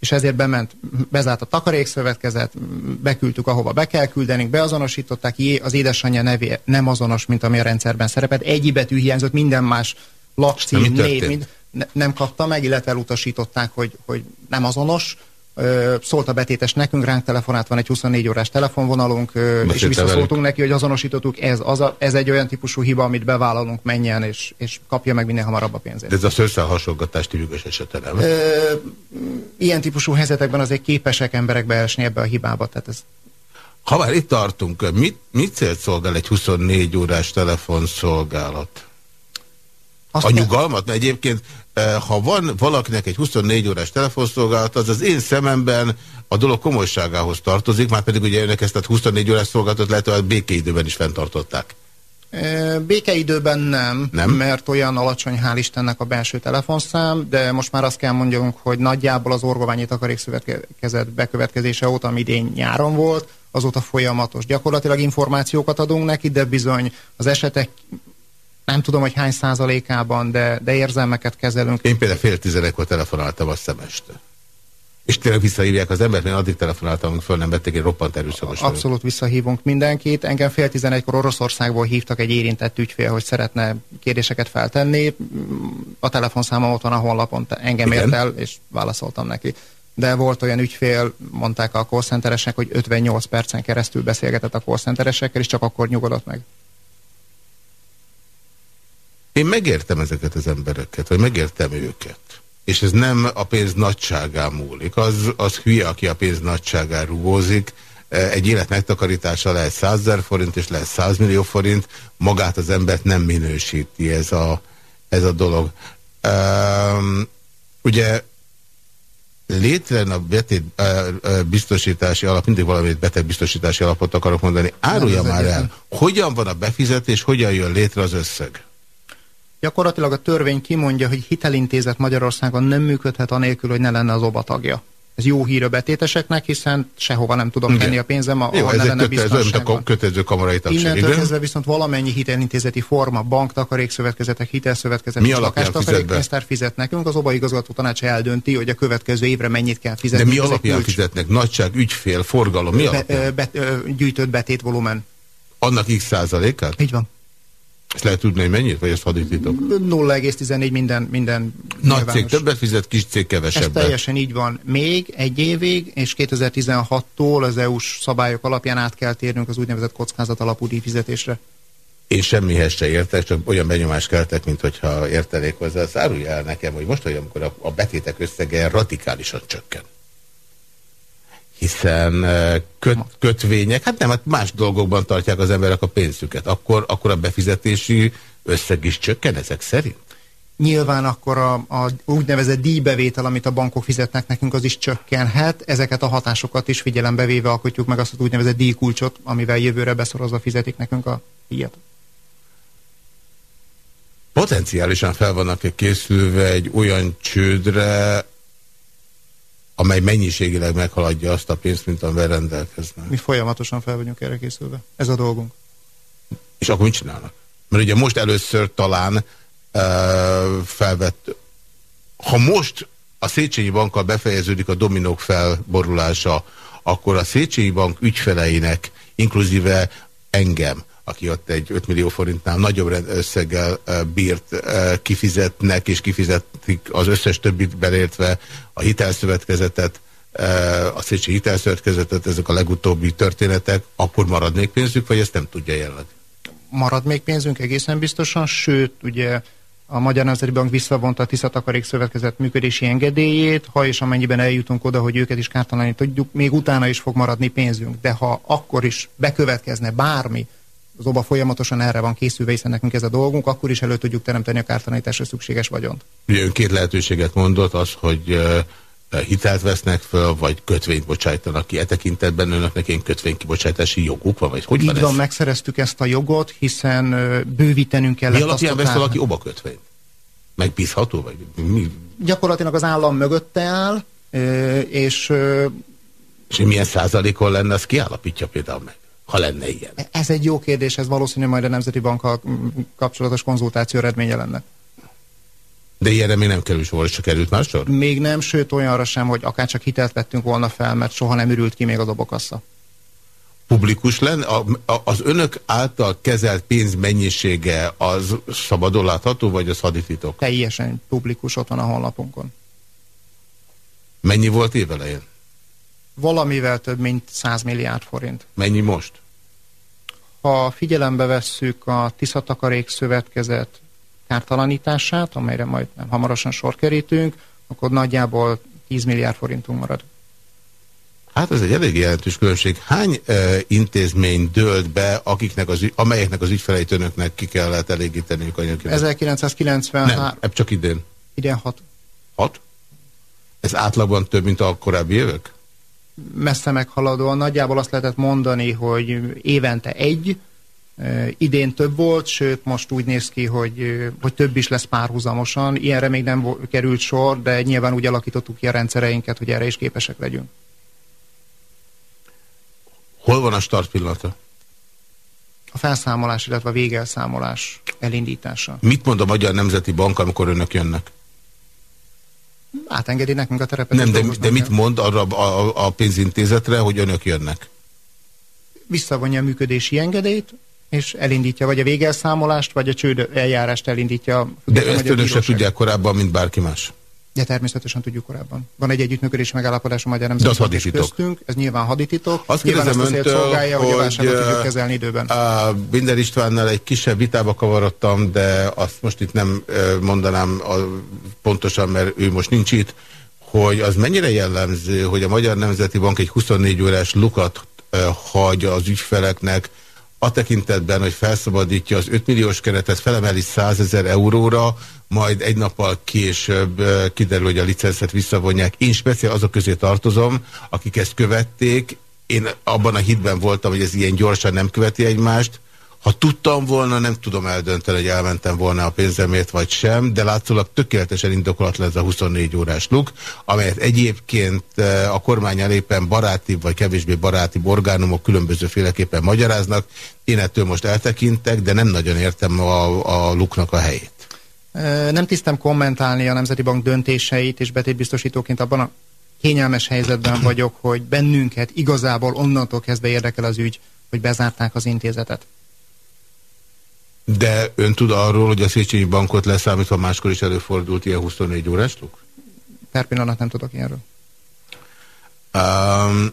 és ezért bement, bezárt a takarékszövetkezet, beküldtük, ahova be kell küldeni, beazonosították, az édesanyja nevé nem azonos, mint ami a rendszerben szerepelt. Egy betű hiányzott, minden más lakcím, név, mind, ne, nem kapta meg, illetve elutasították, hogy, hogy nem azonos, szólt a betétes nekünk, ránk telefonált, van egy 24 órás telefonvonalunk, Beszélte és visszaszóltunk velük. neki, hogy azonosítottuk, ez, az a, ez egy olyan típusú hiba, amit bevállalunk, menjen, és, és kapja meg minél hamarabb a pénzét. De ez a szőrszálhasongatás tipikus esete, nem? Ö, ilyen típusú helyzetekben azért képesek emberek beesni ebbe a hibába, tehát ez ha már itt tartunk, mit, mit célt szolgál egy 24 órás telefonszolgálat? Azt a nyugalmat? Mert egyébként, ha van valakinek egy 24 órás telefonszolgálat, az az én szememben a dolog komolyságához tartozik, már pedig ugye önök ezt a 24 órás szolgálatot lehet, hogy békeidőben is fenntartották. Eh, békeidőben nem, nem, mert olyan alacsony, hál' Istennek a belső telefonszám, de most már azt kell mondjunk, hogy nagyjából az orgoványi takarékszövetkezet bekövetkezése óta, ami idén nyáron volt, azóta folyamatos. Gyakorlatilag információkat adunk neki, de bizony az esetek nem tudom, hogy hány százalékában, de, de érzelmeket kezelünk. Én például fél tizenekor telefonáltam a szemeste. És tényleg visszahívják az embert, mert addig telefonáltam, amíg föl nem vették egy roppant erőszakos. Abszolút visszahívunk mindenkit. Engem fél tizenegykor Oroszországból hívtak egy érintett ügyfél, hogy szeretne kérdéseket feltenni. A telefonszámom ott van a honlapon, engem Igen. ért el, és válaszoltam neki. De volt olyan ügyfél, mondták a call hogy 58 percen keresztül beszélgetett a call és csak akkor nyugodott meg. Én megértem ezeket az embereket, vagy megértem őket. És ez nem a pénz nagyságán múlik. Az, az hülye, aki a pénz nagyságán rugózik. Egy élet megtakarítása lehet 100 forint, és lehet 100 millió forint. Magát az embert nem minősíti ez a, ez a dolog. Um, ugye létrejön a betét biztosítási alap, mindig valamit betegbiztosítási alapot akarok mondani. Árulja már el, hogyan van a befizetés, hogyan jön létre az összeg? Gyakorlatilag a törvény kimondja, hogy hitelintézet Magyarországon nem működhet anélkül, hogy ne lenne az oba tagja. Ez jó hír a betéteseknek, hiszen sehova nem tudom tenni a pénzem, ahol jó, ez ne lenne kötelező, a kötelező kamarai tagság. Innentől kezdve viszont valamennyi hitelintézeti forma, bank, takarékszövetkezetek, hitelszövetkezetek, Mi lakástakarékpénztár fizet nekünk, az oba igazgató tanács eldönti, hogy a következő évre mennyit kell fizetni. De mi alapján kulcs. fizetnek? Nagyság, ügyfél, forgalom, mi be, be, be, gyűjtött betétvolumen. Annak x százalékát? Így van. Ezt lehet tudni, hogy mennyit, vagy ezt hadítítok? 0,14 minden, minden Nagy cég többet fizet, kis cég kevesebbet. Ez teljesen így van. Még egy évig, és 2016-tól az EU-s szabályok alapján át kell térnünk az úgynevezett kockázat alapú díjfizetésre. Én semmihez se értek, csak olyan benyomást keltek, mint hogyha értenék hozzá. Szárulja el nekem, hogy most, hogy amikor a, a betétek összege radikálisan csökken hiszen köt, kötvények, hát nem, hát más dolgokban tartják az emberek a pénzüket, akkor, akkor a befizetési összeg is csökken ezek szerint? Nyilván akkor a, a úgynevezett díjbevétel, amit a bankok fizetnek nekünk, az is csökkenhet. Ezeket a hatásokat is figyelembe véve alkotjuk meg azt az úgynevezett díjkulcsot, amivel jövőre beszorozva fizetik nekünk a díjat. Potenciálisan fel vannak -e készülve egy olyan csődre, amely mennyiségileg meghaladja azt a pénzt, mint amivel rendelkeznek. Mi folyamatosan fel vagyunk erre készülve. Ez a dolgunk. És akkor mit csinálnak? Mert ugye most először talán uh, felvett, ha most a Széchenyi Bankkal befejeződik a dominók felborulása, akkor a Széchenyi Bank ügyfeleinek, inkluzíve engem, aki ott egy 5 millió forintnál nagyobb összeggel bírt kifizetnek, és kifizetik az összes többit belértve a hitelszövetkezetet, a Széchenyi hitelszövetkezetet, ezek a legutóbbi történetek, akkor marad még pénzük, vagy ezt nem tudja jelenleg? Marad még pénzünk egészen biztosan, sőt, ugye a Magyar Nemzeti Bank visszavonta a Tisza Takarék Szövetkezet működési engedélyét, ha és amennyiben eljutunk oda, hogy őket is kártalanítani tudjuk, még utána is fog maradni pénzünk. De ha akkor is bekövetkezne bármi, az oba folyamatosan erre van készülve, hiszen nekünk ez a dolgunk, akkor is elő tudjuk teremteni a kártalanításra szükséges vagyont. Ugye ön két lehetőséget mondott, az, hogy hitelt vesznek föl, vagy kötvényt bocsájtanak ki. E tekintetben önöknek én kötvénykibocsátási joguk van, vagy hogy Így van, van ez? megszereztük ezt a jogot, hiszen bővítenünk kellett Mi alapján vesz valaki oba kötvényt? Megbízható? Vagy mi? Gyakorlatilag az állam mögötte áll, és... És milyen százalékon lenne, az kiállapítja például meg? Ha lenne ilyen? Ez egy jó kérdés, ez valószínűleg majd a Nemzeti Bankkal kapcsolatos konzultáció eredménye lenne. De ilyenre még nem került sor, csak került más sor? Még nem, sőt olyanra sem, hogy akár csak hitelt vettünk volna fel, mert soha nem ürült ki még az obokassa. Publikus lenne? A, a, az önök által kezelt pénz mennyisége az szabadon látható, vagy az hadititok? Teljesen publikus, ott van a honlapunkon. Mennyi volt évelején? Valamivel több, mint 100 milliárd forint. Mennyi most? Ha figyelembe vesszük a Tiszatakarék Szövetkezet kártalanítását, amelyre majd nem hamarosan sor kerítünk, akkor nagyjából 10 milliárd forintunk marad. Hát ez egy elég jelentős különbség. Hány e, intézmény dőlt be, akiknek az, amelyeknek az ügyfeleit önöknek ki kellett elégíteniük anyagként? 1993. Nem, ebb csak idén. Idén 6. 6? Ez átlagban több, mint a korábbi évek? Messze meghaladóan. Nagyjából azt lehetett mondani, hogy évente egy, Idén több volt, sőt most úgy néz ki, hogy, hogy több is lesz párhuzamosan. Ilyenre még nem került sor, de nyilván úgy alakítottuk ki a rendszereinket, hogy erre is képesek legyünk. Hol van a start pillanata? A felszámolás, illetve a végelszámolás elindítása. Mit mond a Magyar Nemzeti Bank, amikor önök jönnek? Átengedi nekünk a terepet. Nem, de, de mit mond arra a, a pénzintézetre, hogy önök jönnek? Visszavonja a működési engedélyt, és elindítja vagy a végelszámolást, vagy a csőd eljárást elindítja. De ezt önök se tudják korábban, mint bárki más? De természetesen tudjuk korábban. Van egy együttműködési megállapodás a Magyar az köztünk, ez nyilván hadititok. Azt nyilván ezt öntől, szolgálja, hogy, hogy a válságot tudjuk kezelni időben. A Binder Istvánnal egy kisebb vitába kavarodtam, de azt most itt nem mondanám a, pontosan, mert ő most nincs itt, hogy az mennyire jellemző, hogy a Magyar Nemzeti Bank egy 24 órás lukat hagy az ügyfeleknek, a tekintetben, hogy felszabadítja az 5 milliós keretet, felemeli 100 ezer euróra, majd egy nappal később kiderül, hogy a licenszet visszavonják. Én speciál azok közé tartozom, akik ezt követték. Én abban a hitben voltam, hogy ez ilyen gyorsan nem követi egymást, ha tudtam volna, nem tudom eldönteni, hogy elmentem volna a pénzemért vagy sem, de látszólag tökéletesen indokolat lesz a 24 órás luk, amelyet egyébként a kormány éppen baráti vagy kevésbé baráti orgánumok különböző féleképpen magyaráznak. Én ettől most eltekintek, de nem nagyon értem a, a luknak a helyét. Nem tisztem kommentálni a Nemzeti Bank döntéseit, és betétbiztosítóként abban a kényelmes helyzetben vagyok, hogy bennünket igazából onnantól kezdve érdekel az ügy, hogy bezárták az intézetet. De ön tud arról, hogy a Széchenyi bankot leszámítva máskor is előfordult ilyen 24 órás luk? Per pillanat nem tudok ilyenről. Um,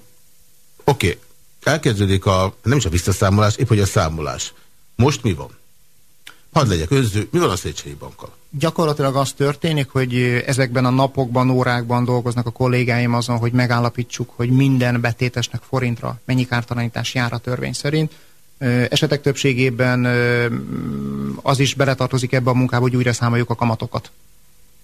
Oké, okay. elkezdődik a, nem is a visszaszámolás, épp hogy a számolás. Most mi van? Hadd legyek önző, mi van a Széchenyi bankkal? Gyakorlatilag az történik, hogy ezekben a napokban, órákban dolgoznak a kollégáim azon, hogy megállapítsuk, hogy minden betétesnek forintra mennyi kártalanítás jár a törvény szerint Esetek többségében az is beletartozik ebbe a munkába, hogy újra számoljuk a kamatokat.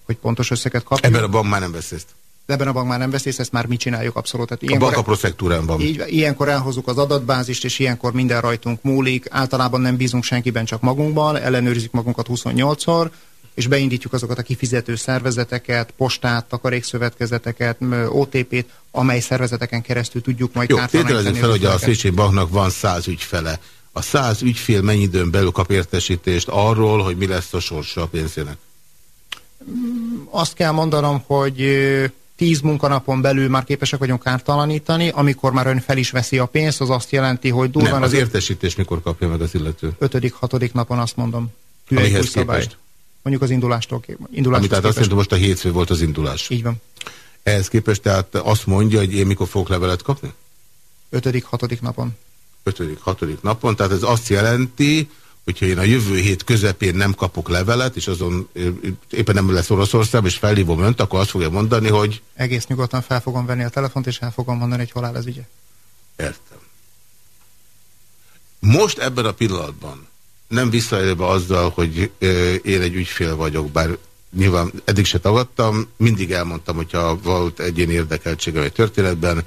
Hogy pontos összeget kapjuk. Ebben a bank már nem beszélsz. Ebben a bank már nem beszélsz, ezt már mi csináljuk abszolút. Tehát a bank a proszektúrán van. Így, ilyenkor elhozzuk az adatbázist, és ilyenkor minden rajtunk múlik. Általában nem bízunk senkiben, csak magunkban. Ellenőrizik magunkat 28-szor és beindítjuk azokat a kifizető szervezeteket, postát, takarékszövetkezeteket, OTP-t, amely szervezeteken keresztül tudjuk majd Jó, tételezzük fel, hogy a Széchenyi Banknak van száz ügyfele. A száz ügyfél mennyi időn belül kap értesítést arról, hogy mi lesz a sorsa a pénzének? Azt kell mondanom, hogy tíz munkanapon belül már képesek vagyunk kártalanítani, amikor már ön fel is veszi a pénzt, az azt jelenti, hogy durván... Nem, az, az értesítés mikor kapja meg az illető? Ötödik, hatodik napon azt mondom. Amihez képest? Mondjuk az indulástól, indulástól Ami tehát azt jelenti, most a hétfő volt az indulás. Így van. Ehhez képest tehát azt mondja, hogy én mikor fogok levelet kapni? Ötödik, hatodik napon. Ötödik, hatodik napon, tehát ez azt jelenti, hogyha én a jövő hét közepén nem kapok levelet, és azon éppen nem lesz Oroszország, és felhívom önt, akkor azt fogja mondani, hogy... Egész nyugodtan fel fogom venni a telefont, és el fogom mondani, hogy hol áll az ügye. Értem. Most ebben a pillanatban nem visszaélve azzal, hogy én egy ügyfél vagyok, bár nyilván eddig se tagadtam, mindig elmondtam, hogyha volt egyén érdekeltségem egy történetben,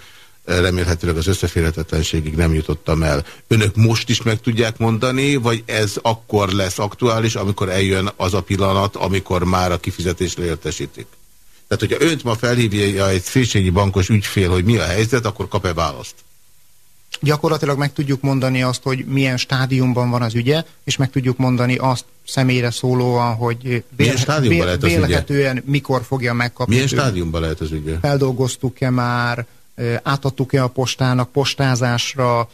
remélhetőleg az összeférhetetlenségig nem jutottam el. Önök most is meg tudják mondani, vagy ez akkor lesz aktuális, amikor eljön az a pillanat, amikor már a kifizetésre értesítik? Tehát, hogyha önt ma felhívja egy Széchenyi bankos ügyfél, hogy mi a helyzet, akkor kap-e választ? Gyakorlatilag meg tudjuk mondani azt, hogy milyen stádiumban van az ügye, és meg tudjuk mondani azt személyre szólóan, hogy vélhetően mikor fogja megkapni. Milyen stádiumban lehet az ügye? Feldolgoztuk-e már, átadtuk-e a postának postázásra,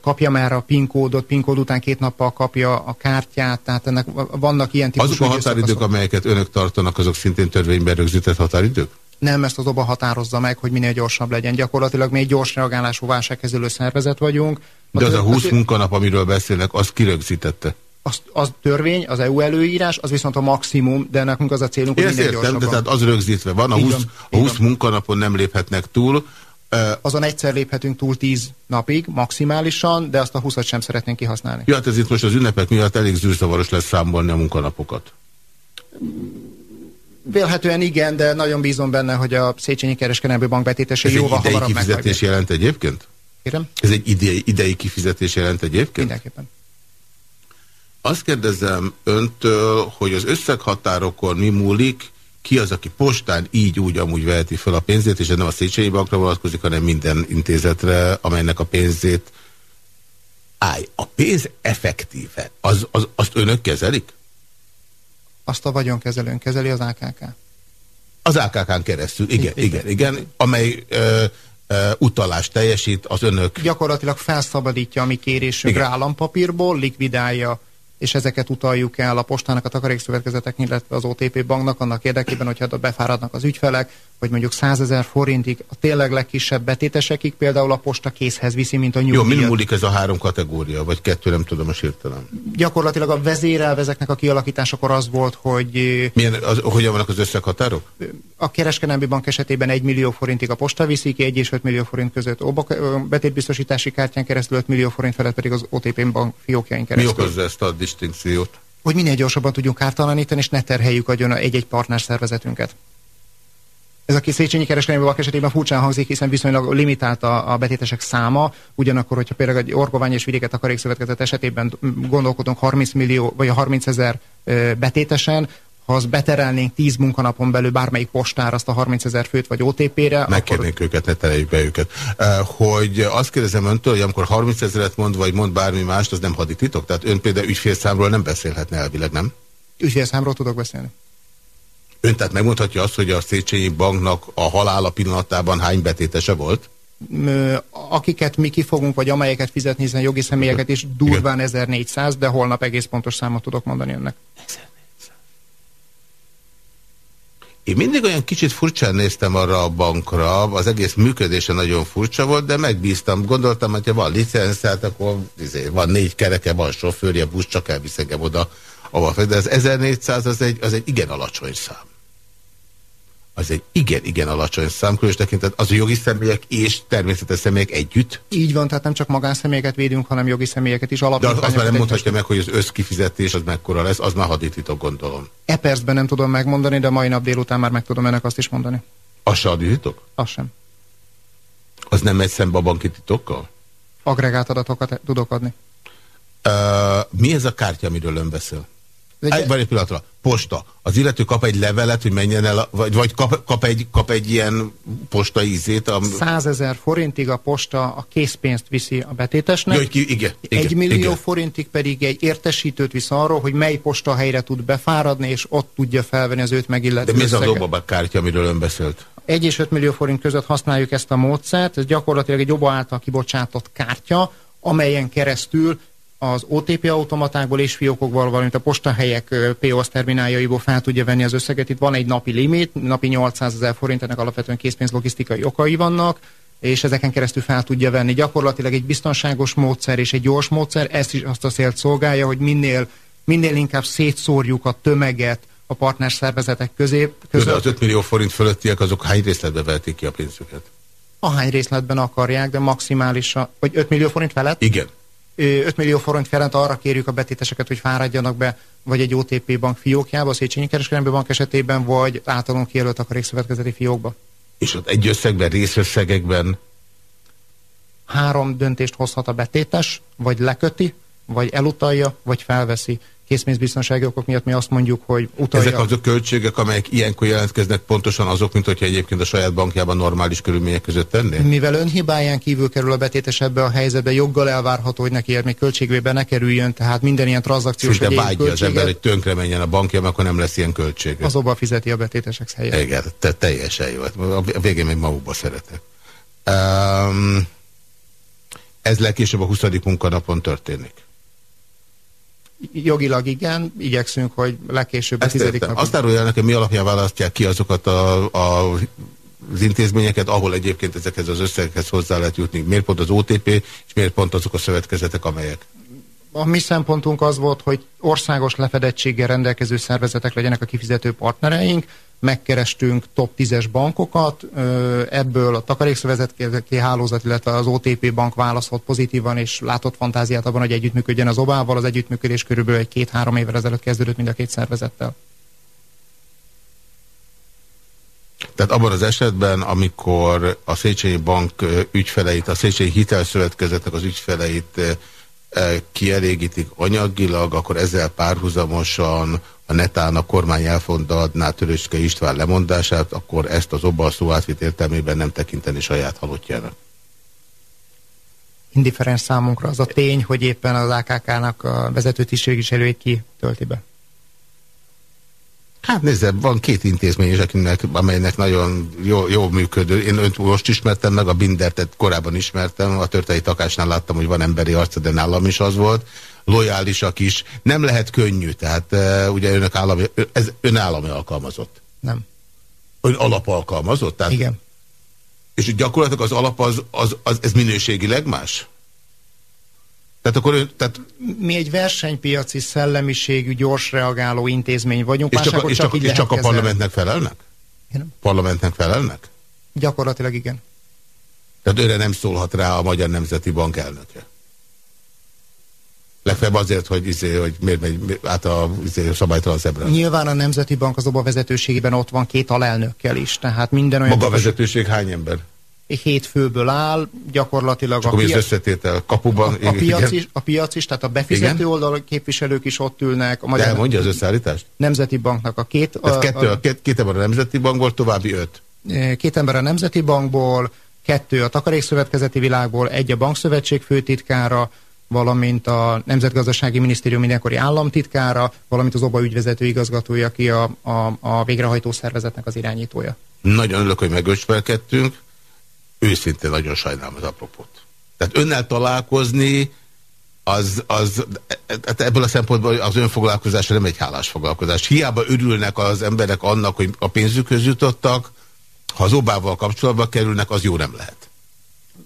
kapja már a PIN kódot, PIN kód után két nappal kapja a kártyát, tehát ennek vannak ilyen típusú Azok a határidők, amelyeket önök tartanak, azok szintén törvényben rögzített határidők? Nem, ezt az OBA határozza meg, hogy minél gyorsabb legyen. Gyakorlatilag mi egy gyors reagálású válságkezelő szervezet vagyunk. De az a 20 munkanap, amiről beszélnek, azt kirögzítette? Az, az törvény, az EU előírás, az viszont a maximum, de nekünk az a célunk, hogy minél értem, de tehát az rögzítve van, a 20, a 20 munkanapon nem léphetnek túl. Azon egyszer léphetünk túl 10 napig, maximálisan, de azt a 20-at sem szeretnénk kihasználni. Ja, hát ez itt most az ünnepek miatt elég zűrzavaros lesz számolni a munkanapokat. Vélhetően igen, de nagyon bízom benne, hogy a Széchenyi Kereskedelmi Bank betétesei jóval hamarabb Ez egy idei kifizetés jelent egyébként? Kérem? Ez egy idei, idei kifizetés jelent egyébként? Mindenképpen. Azt kérdezem öntől, hogy az összeghatárokon mi múlik, ki az, aki postán így úgy amúgy veheti fel a pénzét, és ez nem a Széchenyi Bankra vonatkozik, hanem minden intézetre, amelynek a pénzét állj. A pénz effektíve, az, az, azt önök kezelik? Azt a vagyonkezelőn kezeli az AKK. Az AKK-n keresztül, igen, igen, igen, igen amely ö, ö, utalást teljesít az önök... Gyakorlatilag felszabadítja a mi kérésünkre állampapírból, likvidálja és ezeket utaljuk el a postának, a takarékszövetkezetek, illetve az OTP banknak annak érdekében, hogyha befáradnak az ügyfelek, hogy mondjuk 100 ezer forintig a tényleg legkisebb betétesekig például a posta készhez viszi, mint a nyugdíjat. Jó, mi múlik ez a három kategória, vagy kettő, nem tudom, most hirtelen. Gyakorlatilag a vezérelvezeknek a kialakításakor az volt, hogy... Milyen, az, hogyan vannak az összeghatárok? A kereskedelmi bank esetében 1 millió forintig a posta viszi ki, 1 és 5 millió forint között a betétbiztosítási kártyán keresztül, 5 millió forint felett pedig az OTP bank fiókjain keresztül. Mi okozza ezt a distinkciót? Hogy minél gyorsabban tudjunk kártalanítani, és ne terheljük agyon egy-egy partner szervezetünket. Ez a Széchenyi kereskedelmi bank esetében furcsán hangzik, hiszen viszonylag limitált a, a betétesek száma, ugyanakkor, hogyha például egy Orgovány és Vidéket Takarékszövetkezet esetében gondolkodunk 30 millió vagy 30 ezer betétesen, ha azt beterelnénk 10 munkanapon belül bármelyik postára azt a 30 ezer főt vagy OTP-re. Megkérnénk akkor... őket, ne tereljük be őket. Hogy azt kérdezem öntől, hogy amikor 30 ezeret mond, vagy mond bármi mást, az nem hadititok? Tehát ön például ügyfélszámról nem beszélhetne elvileg, nem? Ügyfélszámról tudok beszélni. Ön tehát megmondhatja azt, hogy a Széchenyi Banknak a halála pillanatában hány betétese volt? akiket mi kifogunk, vagy amelyeket fizetni, hiszen jogi személyeket is durván 1400, de holnap egész pontos számot tudok mondani önnek. Én mindig olyan kicsit furcsán néztem arra a bankra, az egész működése nagyon furcsa volt, de megbíztam. Gondoltam, hogy ha van licenszát, akkor izé, van négy kereke, van sofőrje, busz, csak elvisz engem oda, De az 1400 az egy, az egy igen alacsony szám az egy igen-igen alacsony szám, különös tekintet az a jogi személyek és természetes személyek együtt. Így van, tehát nem csak magánszemélyeket védünk, hanem jogi személyeket is alapítványokat. De az már nem mondhatja meg, hogy az összkifizetés az mekkora lesz, az már hadititok gondolom. E percben nem tudom megmondani, de mai nap délután már meg tudom ennek azt is mondani. Az se hadititok? Az sem. Az nem megy szembe a banki titokkal? Agregált adatokat tudok adni. Uh, mi ez a kártya, amiről ön beszél? Egy, Várj egy pillanatra. Posta. Az illető kap egy levelet, hogy menjen el, vagy, vagy kap, kap, egy, kap egy ilyen posta ízét. A... 100 ezer forintig a posta a készpénzt viszi a betétesnek. Jó, ki, igen, igen, egy millió igen. forintig pedig egy értesítőt visz arról, hogy mely posta helyre tud befáradni, és ott tudja felvenni az őt megillető De mi ez az obabak kártya, amiről ön beszélt? 1 és 5 millió forint között használjuk ezt a módszert, ez gyakorlatilag egy oba által kibocsátott kártya, amelyen keresztül az OTP automatákból és fiókokból, valamint a postahelyek POS termináljaiból fel tudja venni az összeget. Itt van egy napi limit, napi 800 ezer forint, ennek alapvetően készpénz logisztikai okai vannak, és ezeken keresztül fel tudja venni. Gyakorlatilag egy biztonságos módszer és egy gyors módszer, ezt is azt a célt szolgálja, hogy minél, minél inkább szétszórjuk a tömeget a partnerszervezetek közé. Között. Az 5 millió forint fölöttiek, azok hány részletbe vehetik ki a pénzüket? Ahány részletben akarják, de maximálisan, vagy 5 millió forint felett? Igen. 5 millió forint felett arra kérjük a betéteseket, hogy fáradjanak be vagy egy OTP bank fiókjába, a Széchenyi Kereskedelmi Bank esetében, vagy általunk kijelölt akarékszövetkezeti fiókba. És ott egy összegben, részösszegekben? Három döntést hozhat a betétes, vagy leköti, vagy elutalja, vagy felveszi készpénzbiztonsági okok miatt mi azt mondjuk, hogy utalja. Ezek azok költségek, amelyek ilyenkor jelentkeznek pontosan azok, mint hogyha egyébként a saját bankjában normális körülmények között tenné? Mivel önhibáján kívül kerül a betétes ebbe a helyzetbe, joggal elvárható, hogy neki még költségébe ne kerüljön, tehát minden ilyen tranzakciós Szinte vágyja az ember, hogy tönkre menjen a bankja, akkor nem lesz ilyen költség. Az oba fizeti a betétesek helyet. Igen, te teljesen jó. A végén még magukba szeretek. Um, ez legkésőbb a 20. munkanapon történik. Jogilag igen, igyekszünk, hogy legkésőbb a tizedik napig. Azt árulja nekem, mi alapján választják ki azokat a, a az intézményeket, ahol egyébként ezekhez az összegekhez hozzá lehet jutni. Miért pont az OTP, és miért pont azok a szövetkezetek, amelyek? A mi szempontunk az volt, hogy országos lefedettséggel rendelkező szervezetek legyenek a kifizető partnereink, megkerestünk top 10-es bankokat, ebből a takarékszövezeti hálózat, illetve az OTP bank válaszolt pozitívan, és látott fantáziát abban, hogy együttműködjen az obával. Az együttműködés körülbelül egy két-három évvel ezelőtt kezdődött mind a két szervezettel. Tehát abban az esetben, amikor a Széchenyi Bank ügyfeleit, a Széchenyi Hitelszövetkezetnek az ügyfeleit kielégítik anyagilag, akkor ezzel párhuzamosan a netán a kormány elfogadná Töröcske István lemondását, akkor ezt az obal szó átvit értelmében nem tekinteni saját halottjának. Indiferens számunkra az a tény, hogy éppen az AKK-nak a vezető tisztségviselőjét ki tölti be. Hát nézze, van két intézmény is, akinek, amelynek nagyon jó, jó működő. Én önt most ismertem meg, a Bindertet korábban ismertem, a történeti takásnál láttam, hogy van emberi arca, de nálam is az volt. Lojálisak is. Nem lehet könnyű, tehát uh, ugye önök állami, ez ön állami alkalmazott. Nem. Ön alapalkalmazott? Tehát, Igen. És gyakorlatilag az alap az, az, az, ez minőségileg más? Tehát akkor ő, tehát... Mi egy versenypiaci szellemiségű, gyors reagáló intézmény vagyunk. És csak, a, és csak, és csak a parlamentnek felelnek? Igen. Parlamentnek felelnek? Gyakorlatilag igen. Tehát őre nem szólhat rá a Magyar Nemzeti Bank elnöke? Legfeljebb azért, hogy, izé, hogy miért megy át a izé, szabálytalan zebra. Nyilván a Nemzeti Bank az oba vezetőségében ott van két alelnökkel is, tehát minden olyan... Maga a vezetőség hány ember? Hét főből áll, gyakorlatilag Csak a, piac, összetétel kapuban. A, a, piac is, a piac is, tehát a befizető igen? oldal képviselők is ott ülnek. A Magyar De elmondja az összeállítást? Nemzeti Banknak a két... A, kettő, a, két, két ember a Nemzeti Bankból, további öt. E, két ember a Nemzeti Bankból, kettő a Takarékszövetkezeti Világból, egy a Bankszövetség főtitkára, valamint a Nemzetgazdasági Minisztérium mindenkori államtitkára, valamint az OBA ügyvezető igazgatója, aki a, a, a végrehajtó szervezetnek az irányítója. Nagyon örülök, hogy megösmerkedtünk őszintén nagyon sajnálom az apropót. Tehát önnel találkozni, az, az, hát ebből a szempontból az önfoglalkozás nem egy hálás foglalkozás. Hiába örülnek az emberek annak, hogy a pénzükhöz jutottak, ha az obával kapcsolatba kerülnek, az jó nem lehet.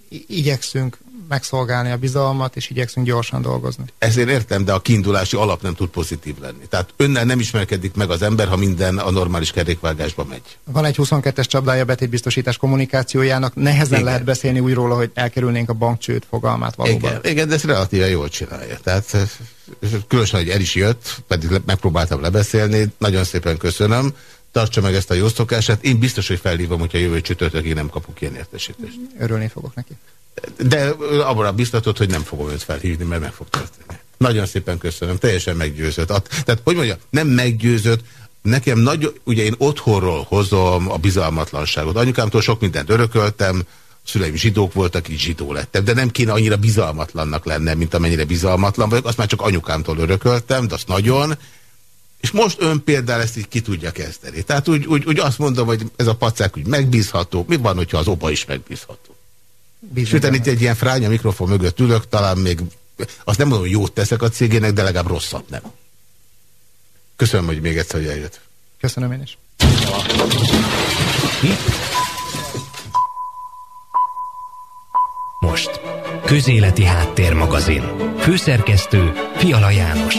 I igyekszünk megszolgálni a bizalmat, és igyekszünk gyorsan dolgozni. Ezért értem, de a kiindulási alap nem tud pozitív lenni. Tehát önnel nem ismerkedik meg az ember, ha minden a normális kerékvágásba megy. Van egy 22-es csapdája betétbiztosítás kommunikációjának, nehezen igen. lehet beszélni úgy róla, hogy elkerülnénk a bankcsőd fogalmát valóban. Igen, igen de ezt relatíve jól csinálja. Tehát különösen, hogy el is jött, pedig megpróbáltam lebeszélni, nagyon szépen köszönöm tartsa meg ezt a jó szokását. Én biztos, hogy felhívom, hogyha jövő csütörtökig nem kapok ilyen értesítést. Örülni fogok neki. De abban biztatott, hogy nem fogom őt felhívni, mert meg fog történni. Nagyon szépen köszönöm, teljesen meggyőzött. Tehát, hogy mondja, nem meggyőzött, nekem nagy, ugye én otthonról hozom a bizalmatlanságot. Anyukámtól sok mindent örököltem, a szüleim zsidók voltak, így zsidó lettem, de nem kéne annyira bizalmatlannak lennem, mint amennyire bizalmatlan vagyok, azt már csak anyukámtól örököltem, de azt nagyon, És most ön például ezt így ki tudja kezdeni. Tehát úgy, úgy, úgy azt mondom, hogy ez a pacák úgy megbízható. Mi van, hogyha az opa is megbízható? Sőt, itt egy ilyen fránya mikrofon mögött ülök, talán még azt nem mondom, hogy jót teszek a cégének, de legalább rosszat nem. Köszönöm, hogy még egyszer, hogy eljött. Köszönöm én is. Most. Közéleti Háttérmagazin. Főszerkesztő Fiala János.